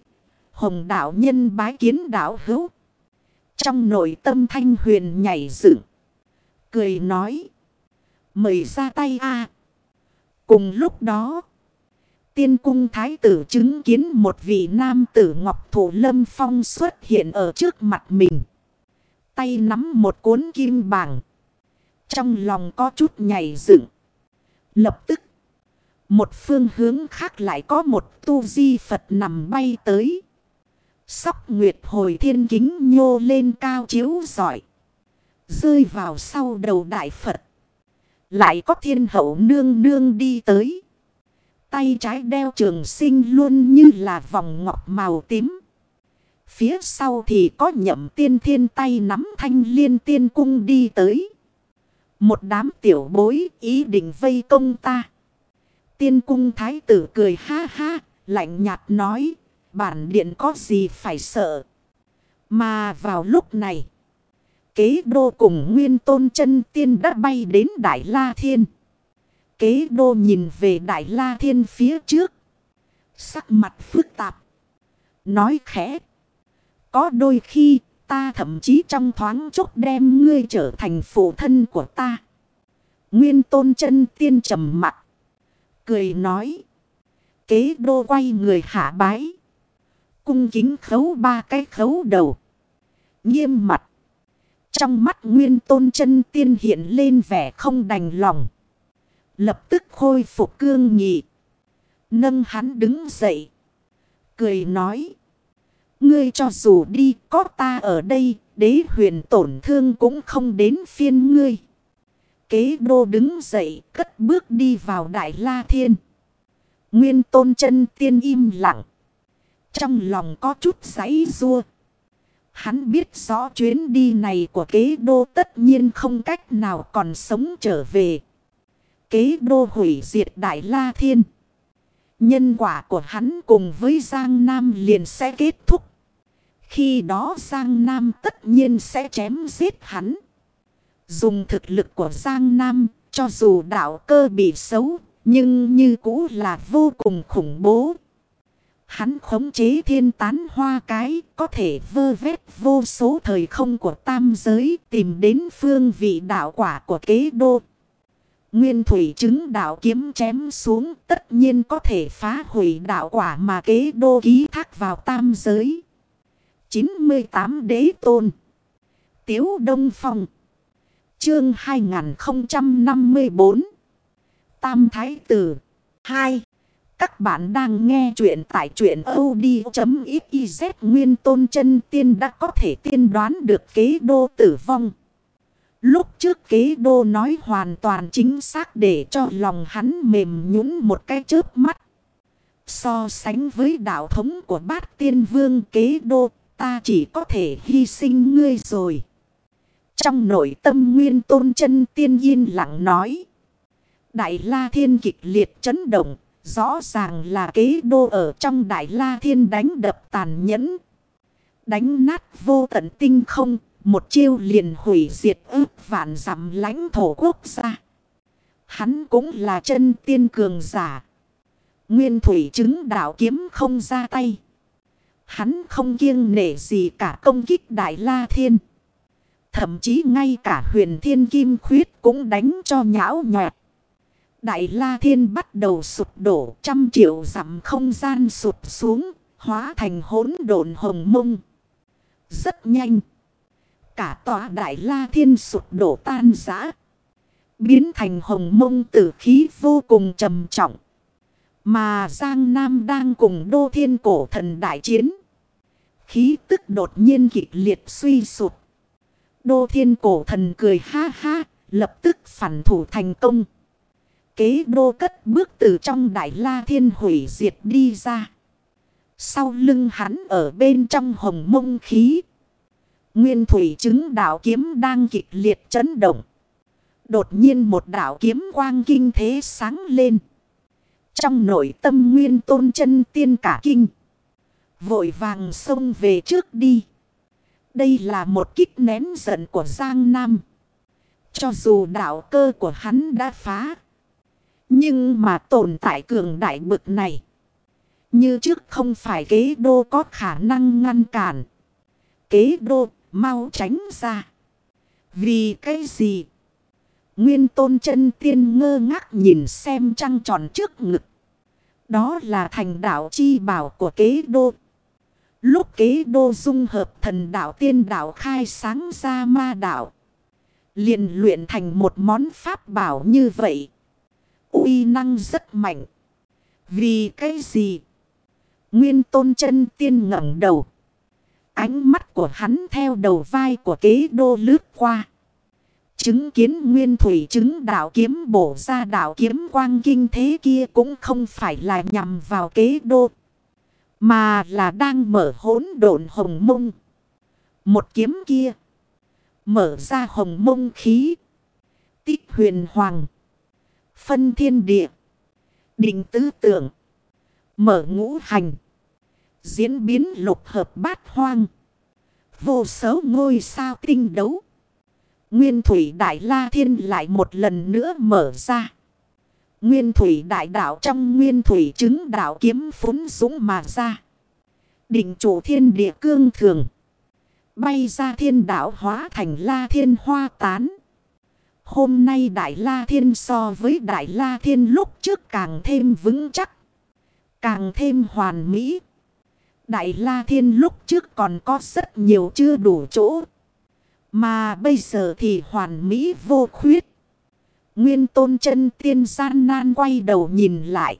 Hồng đạo nhân bái kiến đạo hữu. Trong nội tâm thanh huyền nhảy dựng. Cười nói. Mời ra tay a Cùng lúc đó. Tiên cung thái tử chứng kiến một vị nam tử ngọc thủ lâm phong xuất hiện ở trước mặt mình. Tay nắm một cuốn kim bảng. Trong lòng có chút nhảy dựng. Lập tức. Một phương hướng khác lại có một tu di Phật nằm bay tới. Sóc nguyệt hồi thiên kính nhô lên cao chiếu giỏi. Rơi vào sau đầu đại Phật. Lại có thiên hậu nương nương đi tới. Tay trái đeo trường sinh luôn như là vòng ngọc màu tím. Phía sau thì có nhậm tiên thiên tay nắm thanh liên tiên cung đi tới. Một đám tiểu bối ý định vây công ta. Tiên cung thái tử cười ha ha, lạnh nhạt nói, bản điện có gì phải sợ. Mà vào lúc này, kế đô cùng nguyên tôn chân tiên đã bay đến Đại La Thiên. Kế đô nhìn về Đại La Thiên phía trước. Sắc mặt phức tạp. Nói khẽ. Có đôi khi ta thậm chí trong thoáng chốc đem ngươi trở thành phụ thân của ta. Nguyên tôn chân tiên trầm mặt. Cười nói. Kế đô quay người hạ bái. Cung kính khấu ba cái khấu đầu. Nghiêm mặt. Trong mắt nguyên tôn chân tiên hiện lên vẻ không đành lòng. Lập tức khôi phục cương nghị. Nâng hắn đứng dậy. Cười nói. Ngươi cho dù đi, có ta ở đây. Đế huyền tổn thương cũng không đến phiên ngươi. Kế đô đứng dậy, cất bước đi vào Đại La Thiên. Nguyên tôn chân tiên im lặng. Trong lòng có chút giấy rua. Hắn biết rõ chuyến đi này của kế đô tất nhiên không cách nào còn sống trở về. Kế đô hủy diệt Đại La Thiên. Nhân quả của hắn cùng với Giang Nam liền sẽ kết thúc. Khi đó Giang Nam tất nhiên sẽ chém giết hắn. Dùng thực lực của Giang Nam, cho dù đạo cơ bị xấu, nhưng như cũ là vô cùng khủng bố. Hắn khống chế thiên tán hoa cái, có thể vơ vét vô số thời không của tam giới, tìm đến phương vị đạo quả của kế đô. Nguyên thủy chứng đạo kiếm chém xuống tất nhiên có thể phá hủy đạo quả mà kế đô ký thác vào tam giới. 98 đế tôn. Tiếu Đông Phong. Chương 2054. Tam Thái Tử 2. Các bạn đang nghe chuyện tại chuyện od.xyz nguyên tôn chân tiên đã có thể tiên đoán được kế đô tử vong. Lúc trước kế đô nói hoàn toàn chính xác để cho lòng hắn mềm nhũn một cái chớp mắt. So sánh với đạo thống của bát tiên vương kế đô, ta chỉ có thể hy sinh ngươi rồi. Trong nội tâm nguyên tôn chân tiên yên lặng nói. Đại la thiên kịch liệt chấn động, rõ ràng là kế đô ở trong đại la thiên đánh đập tàn nhẫn. Đánh nát vô tận tinh không, một chiêu liền hủy diệt ước vạn dặm lãnh thổ quốc gia. Hắn cũng là chân tiên cường giả. Nguyên thủy chứng đạo kiếm không ra tay. Hắn không kiêng nể gì cả công kích Đại La Thiên. Thậm chí ngay cả huyền thiên kim khuyết cũng đánh cho nhão nhọt. Đại La Thiên bắt đầu sụp đổ trăm triệu dặm không gian sụp xuống, hóa thành hỗn độn hồng mông. Rất nhanh. Cả tòa Đại La Thiên sụp đổ tan rã. Biến thành hồng mông tử khí vô cùng trầm trọng. Mà Giang Nam đang cùng Đô Thiên Cổ Thần đại chiến. Khí tức đột nhiên kịch liệt suy sụp. Đô Thiên Cổ Thần cười ha ha, lập tức phản thủ thành công. Kế đô cất bước từ trong Đại La Thiên hủy diệt đi ra. Sau lưng hắn ở bên trong hồng mông khí. Nguyên thủy chứng đạo kiếm đang kịch liệt chấn động. Đột nhiên một đạo kiếm quang kinh thế sáng lên. Trong nội tâm nguyên tôn chân tiên cả kinh. Vội vàng xông về trước đi. Đây là một kích nén giận của Giang Nam. Cho dù đạo cơ của hắn đã phá. Nhưng mà tồn tại cường đại bực này. Như trước không phải kế đô có khả năng ngăn cản. Kế đô mau tránh ra. Vì cái gì? Nguyên tôn chân tiên ngơ ngác nhìn xem trăng tròn trước ngực. Đó là thành đạo chi bảo của kế đô. Lúc kế đô dung hợp thần đạo tiên đạo khai sáng ra ma đạo. liền luyện thành một món pháp bảo như vậy. uy năng rất mạnh. Vì cái gì? Nguyên tôn chân tiên ngẩng đầu. Ánh mắt của hắn theo đầu vai của kế đô lướt qua. Chứng kiến nguyên thủy chứng đạo kiếm bổ ra đạo kiếm quang kinh thế kia cũng không phải là nhằm vào kế đô. Mà là đang mở hỗn độn hồng mông. Một kiếm kia. Mở ra hồng mông khí. Tích huyền hoàng. Phân thiên địa. Định tư tưởng. Mở ngũ hành. Diễn biến lục hợp bát hoang. Vô số ngôi sao tinh đấu. Nguyên thủy đại la thiên lại một lần nữa mở ra. Nguyên thủy đại đạo trong nguyên thủy chứng đạo kiếm phúng dũng mà ra. Định chủ thiên địa cương thường. Bay ra thiên đạo hóa thành la thiên hoa tán. Hôm nay đại la thiên so với đại la thiên lúc trước càng thêm vững chắc. Càng thêm hoàn mỹ. Đại la thiên lúc trước còn có rất nhiều chưa đủ chỗ. Mà bây giờ thì hoàn mỹ vô khuyết. Nguyên tôn chân tiên gian nan quay đầu nhìn lại.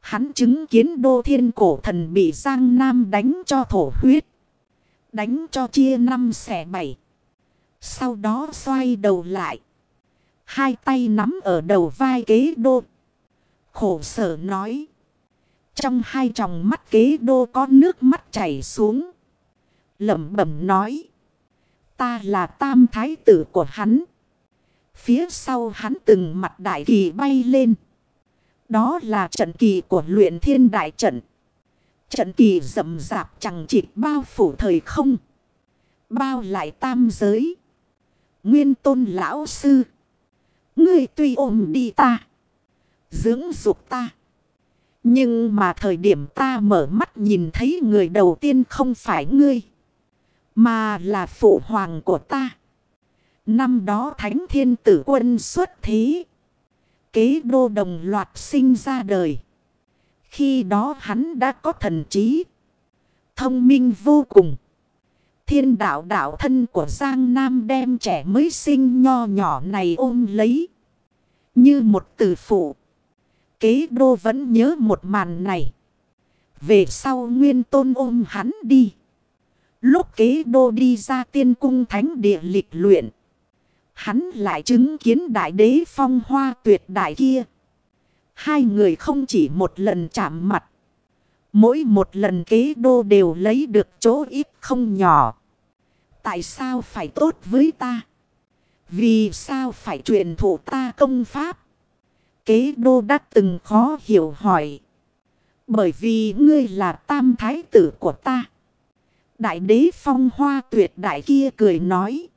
Hắn chứng kiến đô thiên cổ thần bị Giang Nam đánh cho thổ huyết. Đánh cho chia năm xẻ bảy. Sau đó xoay đầu lại. Hai tay nắm ở đầu vai kế đô. Khổ sở nói. Trong hai tròng mắt kế đô có nước mắt chảy xuống. Lẩm bẩm nói. Ta là tam thái tử của hắn. Phía sau hắn từng mặt đại kỳ bay lên. Đó là trận kỳ của luyện thiên đại trận. Trận kỳ rậm rạp chẳng chịt bao phủ thời không. Bao lại tam giới. Nguyên tôn lão sư. Ngươi tuy ôm đi ta. Dưỡng dục ta. Nhưng mà thời điểm ta mở mắt nhìn thấy người đầu tiên không phải ngươi. Mà là phụ hoàng của ta. Năm đó thánh thiên tử quân xuất thế, Kế đô đồng loạt sinh ra đời. Khi đó hắn đã có thần trí. Thông minh vô cùng. Thiên đạo đạo thân của Giang Nam đem trẻ mới sinh nho nhỏ này ôm lấy. Như một tử phụ. Kế đô vẫn nhớ một màn này. Về sau nguyên tôn ôm hắn đi. Lúc kế đô đi ra tiên cung thánh địa lịch luyện. Hắn lại chứng kiến đại đế phong hoa tuyệt đại kia. Hai người không chỉ một lần chạm mặt. Mỗi một lần kế đô đều lấy được chỗ ít không nhỏ. Tại sao phải tốt với ta? Vì sao phải truyền thụ ta công pháp? Kế đô đã từng khó hiểu hỏi. Bởi vì ngươi là tam thái tử của ta. Đại đế phong hoa tuyệt đại kia cười nói.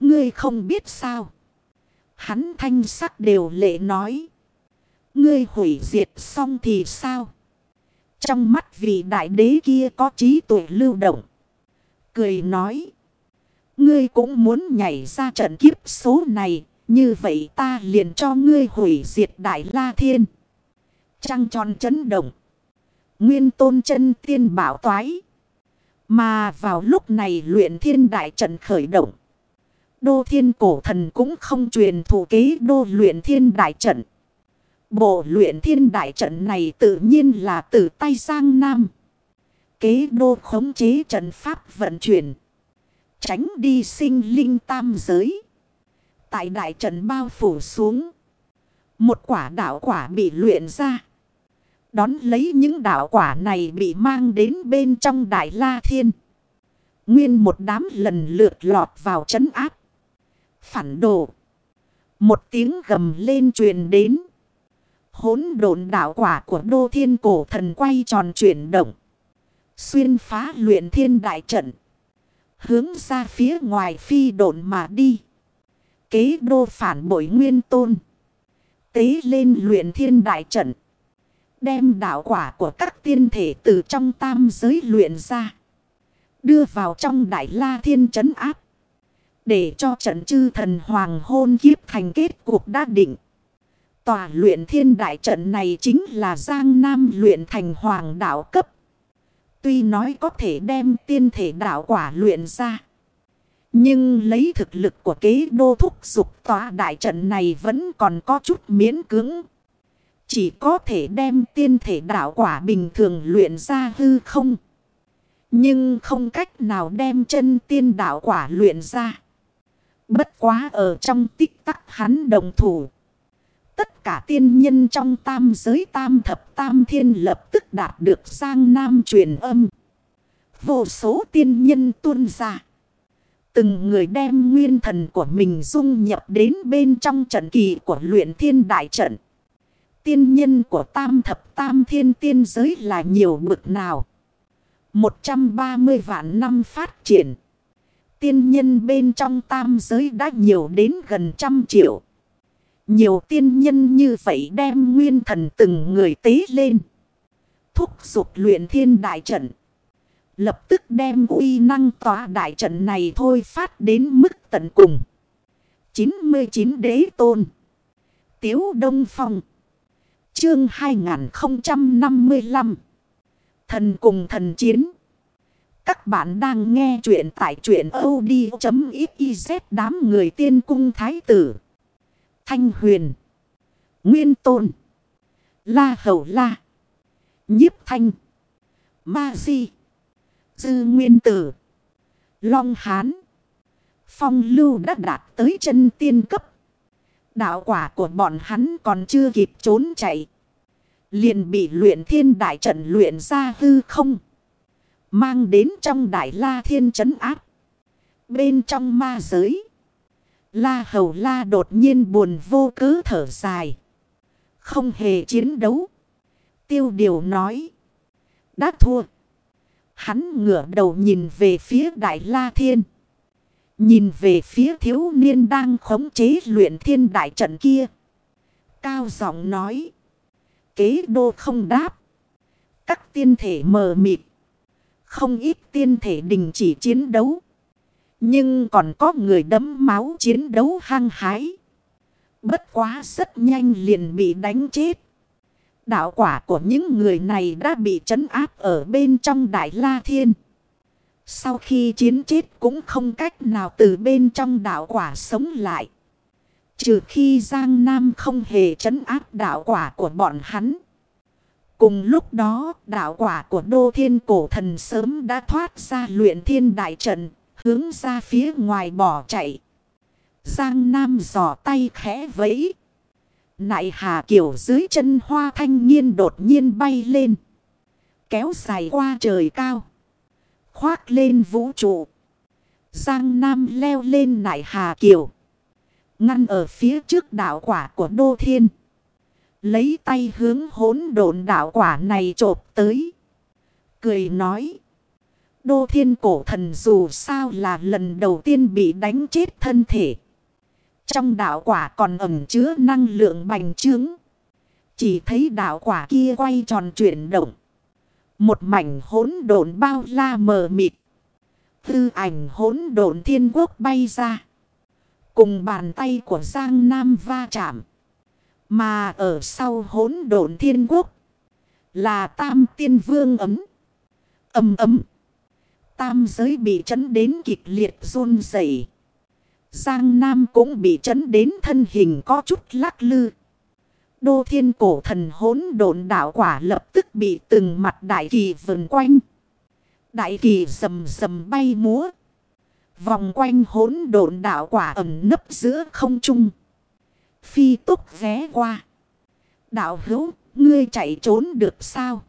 Ngươi không biết sao. Hắn thanh sắc đều lệ nói. Ngươi hủy diệt xong thì sao? Trong mắt vị đại đế kia có trí tuệ lưu động. Cười nói. Ngươi cũng muốn nhảy ra trận kiếp số này. Như vậy ta liền cho ngươi hủy diệt đại la thiên. Trăng tròn chấn động. Nguyên tôn chân tiên bảo toái. Mà vào lúc này luyện thiên đại trận khởi động. Đô thiên cổ thần cũng không truyền thủ kế đô luyện thiên đại trận. Bộ luyện thiên đại trận này tự nhiên là từ tay Giang Nam. Kế đô khống chế trận pháp vận chuyển. Tránh đi sinh linh tam giới. Tại đại trận bao phủ xuống. Một quả đạo quả bị luyện ra. Đón lấy những đạo quả này bị mang đến bên trong đại la thiên. Nguyên một đám lần lượt lọt vào chấn áp. Phản đồ. Một tiếng gầm lên truyền đến. Hốn độn đạo quả của đô thiên cổ thần quay tròn chuyển động. Xuyên phá luyện thiên đại trận. Hướng ra phía ngoài phi độn mà đi. Kế đô phản bội nguyên tôn. Tế lên luyện thiên đại trận. Đem đạo quả của các tiên thể từ trong tam giới luyện ra. Đưa vào trong đại la thiên trấn áp. Để cho trận chư thần hoàng hôn kiếp thành kết cuộc đã định. Tòa luyện thiên đại trận này chính là Giang Nam luyện thành hoàng đạo cấp. Tuy nói có thể đem tiên thể đạo quả luyện ra. Nhưng lấy thực lực của kế đô thúc dục tòa đại trận này vẫn còn có chút miễn cứng. Chỉ có thể đem tiên thể đạo quả bình thường luyện ra hư không. Nhưng không cách nào đem chân tiên đạo quả luyện ra. Bất quá ở trong tích tắc hắn đồng thủ. Tất cả tiên nhân trong tam giới tam thập tam thiên lập tức đạt được sang nam truyền âm. Vô số tiên nhân tuôn ra. Từng người đem nguyên thần của mình dung nhập đến bên trong trận kỳ của luyện thiên đại trận. Tiên nhân của tam thập tam thiên tiên giới là nhiều mực nào. 130 vạn năm phát triển. Tiên nhân bên trong tam giới đã nhiều đến gần trăm triệu. Nhiều tiên nhân như vậy đem nguyên thần từng người tế lên. Thúc dục luyện thiên đại trận. Lập tức đem uy năng tỏa đại trận này thôi phát đến mức tận cùng. 99 đế tôn. Tiếu Đông Phong. Chương 2055. Thần cùng thần chiến. Các bạn đang nghe chuyện tại chuyện od.xyz đám người tiên cung thái tử. Thanh huyền. Nguyên tôn. La hầu la. Nhiếp thanh. Ma di. Dư nguyên tử. Long hán. Phong lưu đã đạt tới chân tiên cấp. Đạo quả của bọn hắn còn chưa kịp trốn chạy. Liền bị luyện thiên đại trận luyện ra hư không. Mang đến trong đại la thiên trấn áp. Bên trong ma giới. La hầu la đột nhiên buồn vô cớ thở dài. Không hề chiến đấu. Tiêu điều nói. Đã thua. Hắn ngửa đầu nhìn về phía đại la thiên. Nhìn về phía thiếu niên đang khống chế luyện thiên đại trận kia. Cao giọng nói. Kế đô không đáp. Các tiên thể mờ mịt. Không ít tiên thể đình chỉ chiến đấu. Nhưng còn có người đấm máu chiến đấu hăng hái. Bất quá rất nhanh liền bị đánh chết. Đạo quả của những người này đã bị trấn áp ở bên trong Đại La Thiên. Sau khi chiến chết cũng không cách nào từ bên trong đạo quả sống lại. Trừ khi Giang Nam không hề trấn áp đạo quả của bọn hắn. Cùng lúc đó, đạo quả của Đô Thiên Cổ Thần sớm đã thoát ra luyện thiên đại trận, hướng ra phía ngoài bỏ chạy. Giang Nam giỏ tay khẽ vẫy. Nại hà kiểu dưới chân hoa thanh niên đột nhiên bay lên. Kéo dài qua trời cao. Khoác lên vũ trụ. Giang Nam leo lên nại hà kiều. Ngăn ở phía trước đảo quả của Đô Thiên. Lấy tay hướng hốn độn đảo quả này trộp tới. Cười nói. Đô Thiên cổ thần dù sao là lần đầu tiên bị đánh chết thân thể. Trong đảo quả còn ẩm chứa năng lượng bành trướng. Chỉ thấy đảo quả kia quay tròn chuyển động. Một mảnh hỗn độn bao la mờ mịt. Tư ảnh hỗn độn thiên quốc bay ra. Cùng bàn tay của Giang Nam va chạm. Mà ở sau hỗn độn thiên quốc. Là tam tiên vương ấm. Âm ấm. Tam giới bị chấn đến kịch liệt run rẩy. Giang Nam cũng bị chấn đến thân hình có chút lắc lư. Đô thiên cổ thần hỗn độn đảo quả lập tức bị từng mặt đại kỳ vần quanh. Đại kỳ rầm rầm bay múa. Vòng quanh hỗn độn đảo quả ẩm nấp giữa không trung. Phi túc ghé qua. Đạo hữu, ngươi chạy trốn được sao?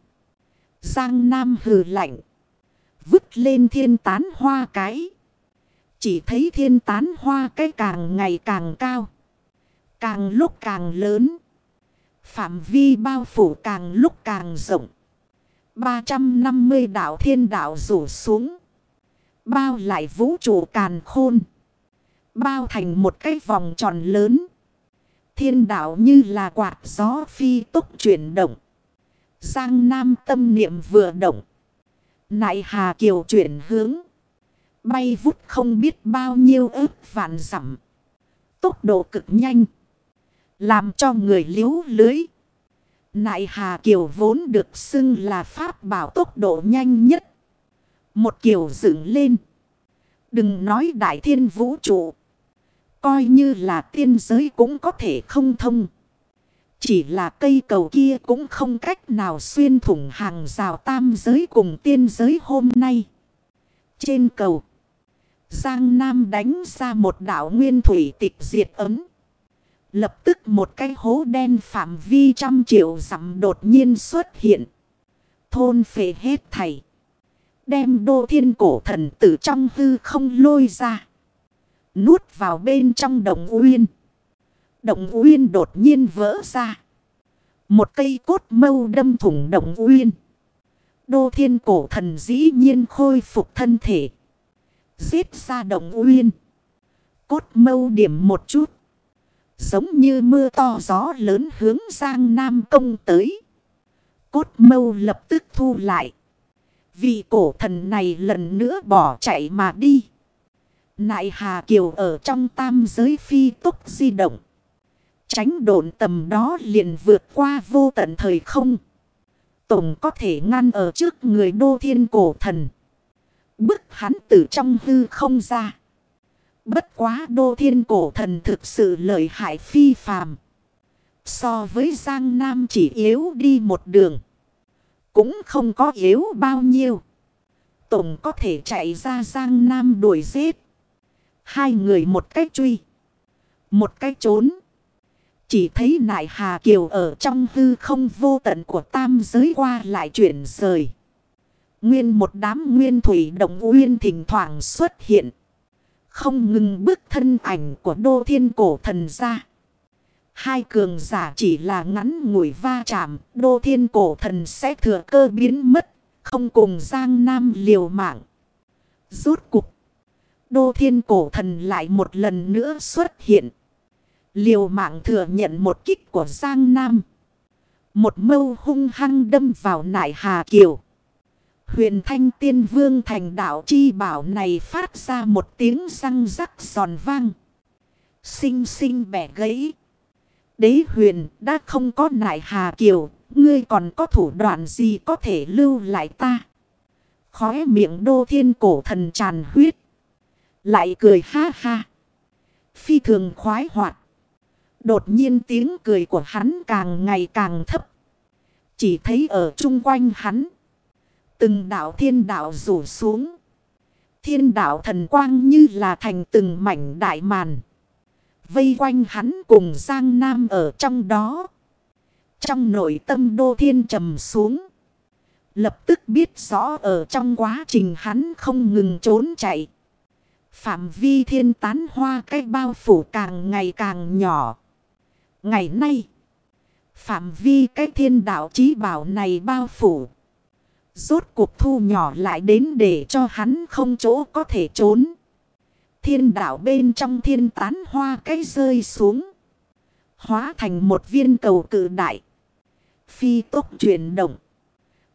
Giang Nam hừ lạnh. Vứt lên thiên tán hoa cái. Chỉ thấy thiên tán hoa cái càng ngày càng cao. Càng lúc càng lớn. Phạm vi bao phủ càng lúc càng rộng. 350 đảo thiên đảo rủ xuống. Bao lại vũ trụ càn khôn. Bao thành một cái vòng tròn lớn. Thiên đảo như là quạt gió phi tốc chuyển động. Giang Nam tâm niệm vừa động. Nại Hà Kiều chuyển hướng. Bay vút không biết bao nhiêu ức vạn dặm Tốc độ cực nhanh. Làm cho người liếu lưới. Nại Hà Kiều vốn được xưng là pháp bảo tốc độ nhanh nhất. Một kiều dựng lên. Đừng nói đại thiên vũ trụ. Coi như là tiên giới cũng có thể không thông. Chỉ là cây cầu kia cũng không cách nào xuyên thủng hàng rào tam giới cùng tiên giới hôm nay. Trên cầu. Giang Nam đánh ra một đảo nguyên thủy tịch diệt ấm. Lập tức một cái hố đen phạm vi trăm triệu dặm đột nhiên xuất hiện. Thôn phệ hết thảy. Đem đô thiên cổ thần tử trong hư không lôi ra. Nuốt vào bên trong đồng uyên. đồng uyên đột nhiên vỡ ra. Một cây cốt mâu đâm thủng đồng uyên. Đô thiên cổ thần dĩ nhiên khôi phục thân thể. Giết ra đồng uyên. Cốt mâu điểm một chút. Giống như mưa to gió lớn hướng sang Nam Công tới. Cốt mâu lập tức thu lại. Vị cổ thần này lần nữa bỏ chạy mà đi. Nại Hà Kiều ở trong tam giới phi tốc di động. Tránh độn tầm đó liền vượt qua vô tận thời không. Tổng có thể ngăn ở trước người đô thiên cổ thần. Bức hắn từ trong hư không ra. Bất quá đô thiên cổ thần thực sự lợi hại phi phàm. So với Giang Nam chỉ yếu đi một đường. Cũng không có yếu bao nhiêu. Tổng có thể chạy ra Giang Nam đuổi giết. Hai người một cách truy. Một cách trốn. Chỉ thấy nại Hà Kiều ở trong hư không vô tận của tam giới qua lại chuyển rời. Nguyên một đám nguyên thủy động nguyên thỉnh thoảng xuất hiện. Không ngừng bước thân ảnh của đô thiên cổ thần ra. Hai cường giả chỉ là ngắn ngủi va chạm. Đô thiên cổ thần sẽ thừa cơ biến mất. Không cùng Giang Nam liều mạng. Rốt cục. Đô thiên cổ thần lại một lần nữa xuất hiện. Liều mạng thừa nhận một kích của Giang Nam. Một mâu hung hăng đâm vào nải Hà Kiều. Huyền thanh tiên vương thành đạo chi bảo này phát ra một tiếng răng rắc giòn vang. Xinh xinh bẻ gãy. Đế huyền, đã không có nại hà kiều. Ngươi còn có thủ đoạn gì có thể lưu lại ta? Khóe miệng đô thiên cổ thần tràn huyết. Lại cười ha ha. Phi thường khoái hoạt. Đột nhiên tiếng cười của hắn càng ngày càng thấp. Chỉ thấy ở chung quanh hắn. Từng đạo thiên đạo rủ xuống. Thiên đạo thần quang như là thành từng mảnh đại màn. Vây quanh hắn cùng Giang Nam ở trong đó. Trong nội tâm đô thiên trầm xuống. Lập tức biết rõ ở trong quá trình hắn không ngừng trốn chạy. Phạm vi thiên tán hoa cách bao phủ càng ngày càng nhỏ. Ngày nay, phạm vi cái thiên đạo chí bảo này bao phủ. Rốt cuộc thu nhỏ lại đến để cho hắn không chỗ có thể trốn. Thiên đạo bên trong thiên tán hoa cây rơi xuống. Hóa thành một viên cầu cự đại. Phi tốc chuyển động.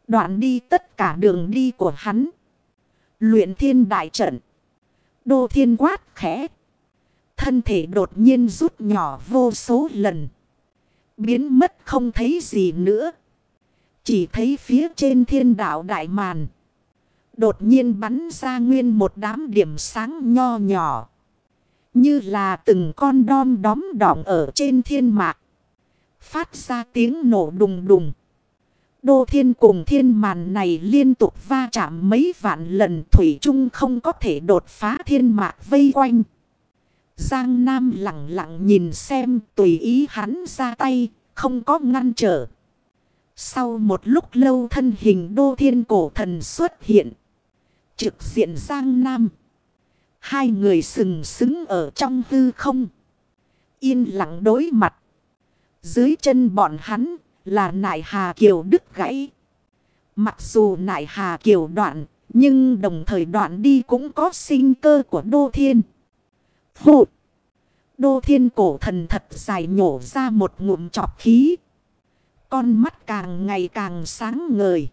Đoạn đi tất cả đường đi của hắn. Luyện thiên đại trận. Đô thiên quát khẽ. Thân thể đột nhiên rút nhỏ vô số lần. Biến mất không thấy gì nữa. Chỉ thấy phía trên thiên đạo đại màn. Đột nhiên bắn ra nguyên một đám điểm sáng nho nhỏ. Như là từng con đom đóm đỏng ở trên thiên mạc. Phát ra tiếng nổ đùng đùng. Đô thiên cùng thiên màn này liên tục va chạm mấy vạn lần Thủy chung không có thể đột phá thiên mạc vây quanh. Giang Nam lặng lặng nhìn xem tùy ý hắn ra tay, không có ngăn trở. Sau một lúc lâu thân hình đô thiên cổ thần xuất hiện. Trực diện Giang Nam. Hai người sừng sững ở trong hư không. Yên lặng đối mặt. Dưới chân bọn hắn là nại hà kiều đứt gãy. Mặc dù nại hà kiều đoạn, nhưng đồng thời đoạn đi cũng có sinh cơ của đô thiên. Hụt! Đô thiên cổ thần thật dài nhổ ra một ngụm chọc khí. Con mắt càng ngày càng sáng ngời.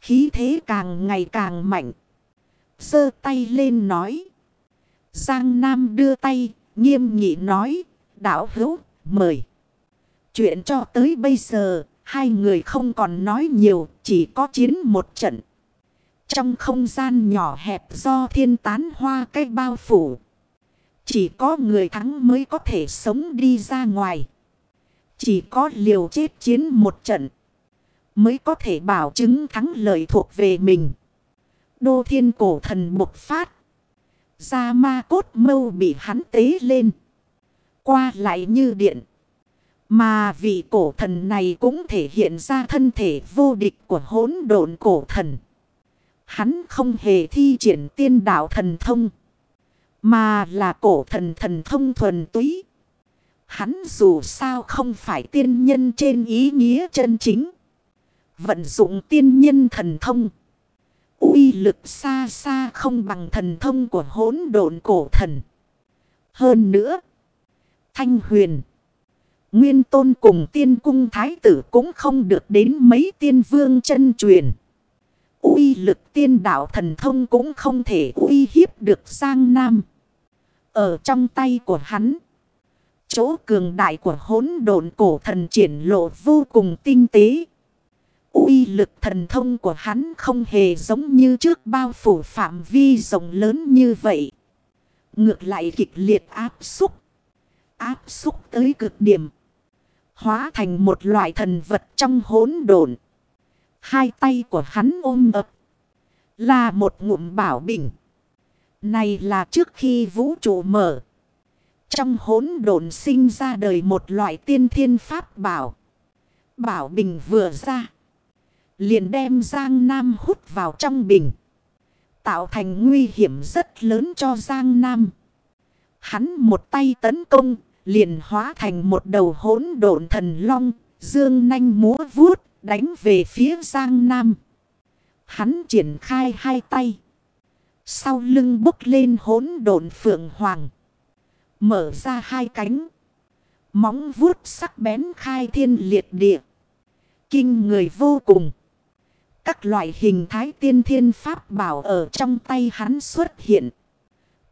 Khí thế càng ngày càng mạnh. giơ tay lên nói. Giang Nam đưa tay, nghiêm nghị nói. đảo hữu, mời. Chuyện cho tới bây giờ, hai người không còn nói nhiều, chỉ có chiến một trận. Trong không gian nhỏ hẹp do thiên tán hoa cây bao phủ. Chỉ có người thắng mới có thể sống đi ra ngoài. Chỉ có liều chết chiến một trận. Mới có thể bảo chứng thắng lợi thuộc về mình. Đô thiên cổ thần bộc phát. Gia ma cốt mâu bị hắn tế lên. Qua lại như điện. Mà vị cổ thần này cũng thể hiện ra thân thể vô địch của hỗn độn cổ thần. Hắn không hề thi triển tiên đạo thần thông. Mà là cổ thần thần thông thuần túy. Hắn dù sao không phải tiên nhân trên ý nghĩa chân chính. Vận dụng tiên nhân thần thông. uy lực xa xa không bằng thần thông của hỗn độn cổ thần. Hơn nữa. Thanh huyền. Nguyên tôn cùng tiên cung thái tử cũng không được đến mấy tiên vương chân truyền. uy lực tiên đạo thần thông cũng không thể uy hiếp được Giang Nam. Ở trong tay của hắn. Chỗ cường đại của hỗn độn cổ thần triển lộ vô cùng tinh tế. uy lực thần thông của hắn không hề giống như trước bao phủ phạm vi rộng lớn như vậy. Ngược lại kịch liệt áp xúc. Áp xúc tới cực điểm. Hóa thành một loại thần vật trong hỗn độn. Hai tay của hắn ôm ập. Là một ngụm bảo bình. Này là trước khi vũ trụ mở. Trong hỗn độn sinh ra đời một loại tiên thiên pháp bảo. Bảo bình vừa ra. Liền đem Giang Nam hút vào trong bình. Tạo thành nguy hiểm rất lớn cho Giang Nam. Hắn một tay tấn công. Liền hóa thành một đầu hỗn độn thần long. Dương nanh múa vuốt, đánh về phía Giang Nam. Hắn triển khai hai tay. Sau lưng bốc lên hỗn độn phượng hoàng. Mở ra hai cánh. Móng vuốt sắc bén khai thiên liệt địa. Kinh người vô cùng. Các loại hình thái tiên thiên pháp bảo ở trong tay hắn xuất hiện.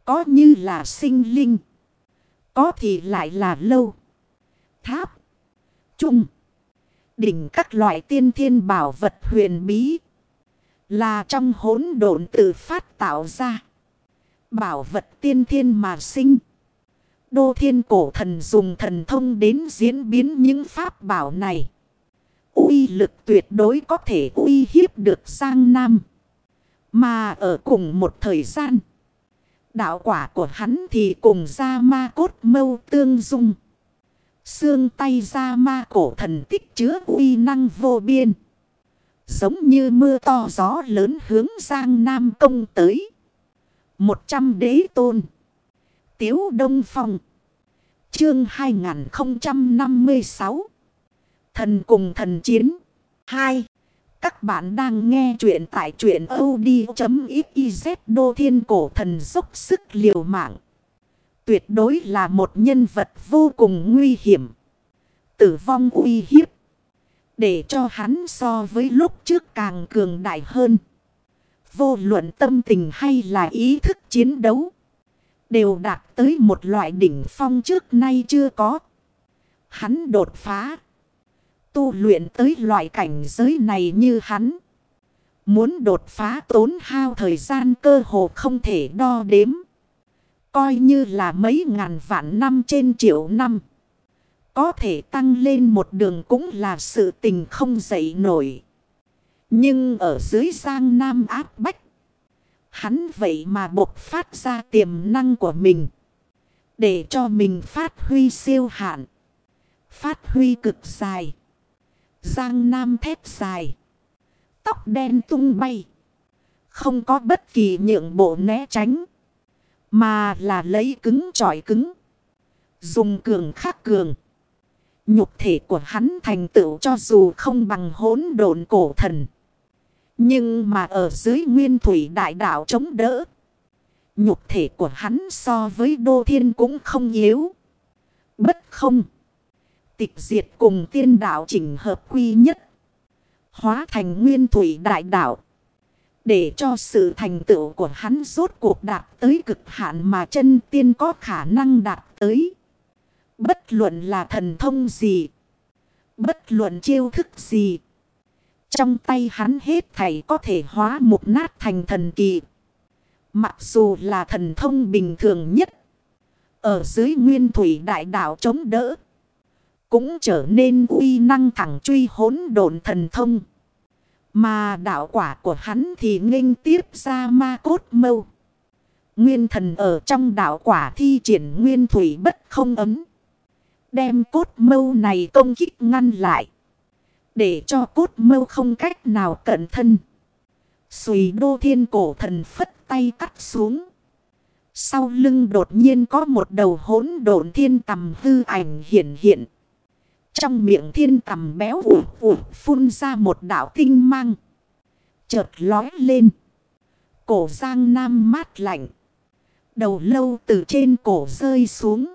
Có như là sinh linh. Có thì lại là lâu. Tháp. Trung. Đỉnh các loại tiên thiên bảo vật huyền bí. Là trong hỗn độn tự phát tạo ra. Bảo vật tiên thiên mà sinh. Đô thiên cổ thần dùng thần thông đến diễn biến những pháp bảo này. uy lực tuyệt đối có thể uy hiếp được sang Nam. Mà ở cùng một thời gian. Đạo quả của hắn thì cùng ra ma cốt mâu tương dung. Xương tay ra ma cổ thần tích chứa uy năng vô biên. Giống như mưa to gió lớn hướng sang Nam công tới. Một trăm đế tôn. Tiếu Đông Phong. Chương 2056. Thần cùng thần chiến. 2. Các bạn đang nghe chuyện tại chuyện od.xyz đô thiên cổ thần dốc sức liều mạng. Tuyệt đối là một nhân vật vô cùng nguy hiểm. Tử vong uy hiếp. Để cho hắn so với lúc trước càng cường đại hơn. Vô luận tâm tình hay là ý thức chiến đấu. Đều đạt tới một loại đỉnh phong trước nay chưa có. Hắn đột phá. Tu luyện tới loại cảnh giới này như hắn. Muốn đột phá tốn hao thời gian cơ hồ không thể đo đếm. Coi như là mấy ngàn vạn năm trên triệu năm. Có thể tăng lên một đường cũng là sự tình không dậy nổi. Nhưng ở dưới giang nam áp bách. Hắn vậy mà bộc phát ra tiềm năng của mình. Để cho mình phát huy siêu hạn. Phát huy cực dài. Giang nam thép dài. Tóc đen tung bay. Không có bất kỳ nhượng bộ né tránh. Mà là lấy cứng trọi cứng. Dùng cường khắc cường. Nhục thể của hắn thành tựu cho dù không bằng hỗn độn cổ thần. Nhưng mà ở dưới nguyên thủy đại đạo chống đỡ. Nhục thể của hắn so với đô thiên cũng không yếu. Bất không. Tịch diệt cùng tiên đạo chỉnh hợp quy nhất. Hóa thành nguyên thủy đại đạo. Để cho sự thành tựu của hắn rốt cuộc đạt tới cực hạn mà chân tiên có khả năng đạt tới. Bất luận là thần thông gì. Bất luận chiêu thức gì. Trong tay hắn hết thảy có thể hóa một nát thành thần kỳ. Mặc dù là thần thông bình thường nhất. Ở dưới nguyên thủy đại đạo chống đỡ. Cũng trở nên uy năng thẳng truy hỗn độn thần thông. Mà đạo quả của hắn thì nghênh tiếp ra ma cốt mâu. Nguyên thần ở trong đạo quả thi triển nguyên thủy bất không ấm. Đem cốt mâu này công kích ngăn lại. Để cho cốt mâu không cách nào cẩn thân. Xùy đô thiên cổ thần phất tay cắt xuống. Sau lưng đột nhiên có một đầu hỗn độn thiên tầm hư ảnh hiện hiện. Trong miệng thiên tầm béo ủ ủ phun ra một đảo tinh mang. Chợt lói lên. Cổ giang nam mát lạnh. Đầu lâu từ trên cổ rơi xuống.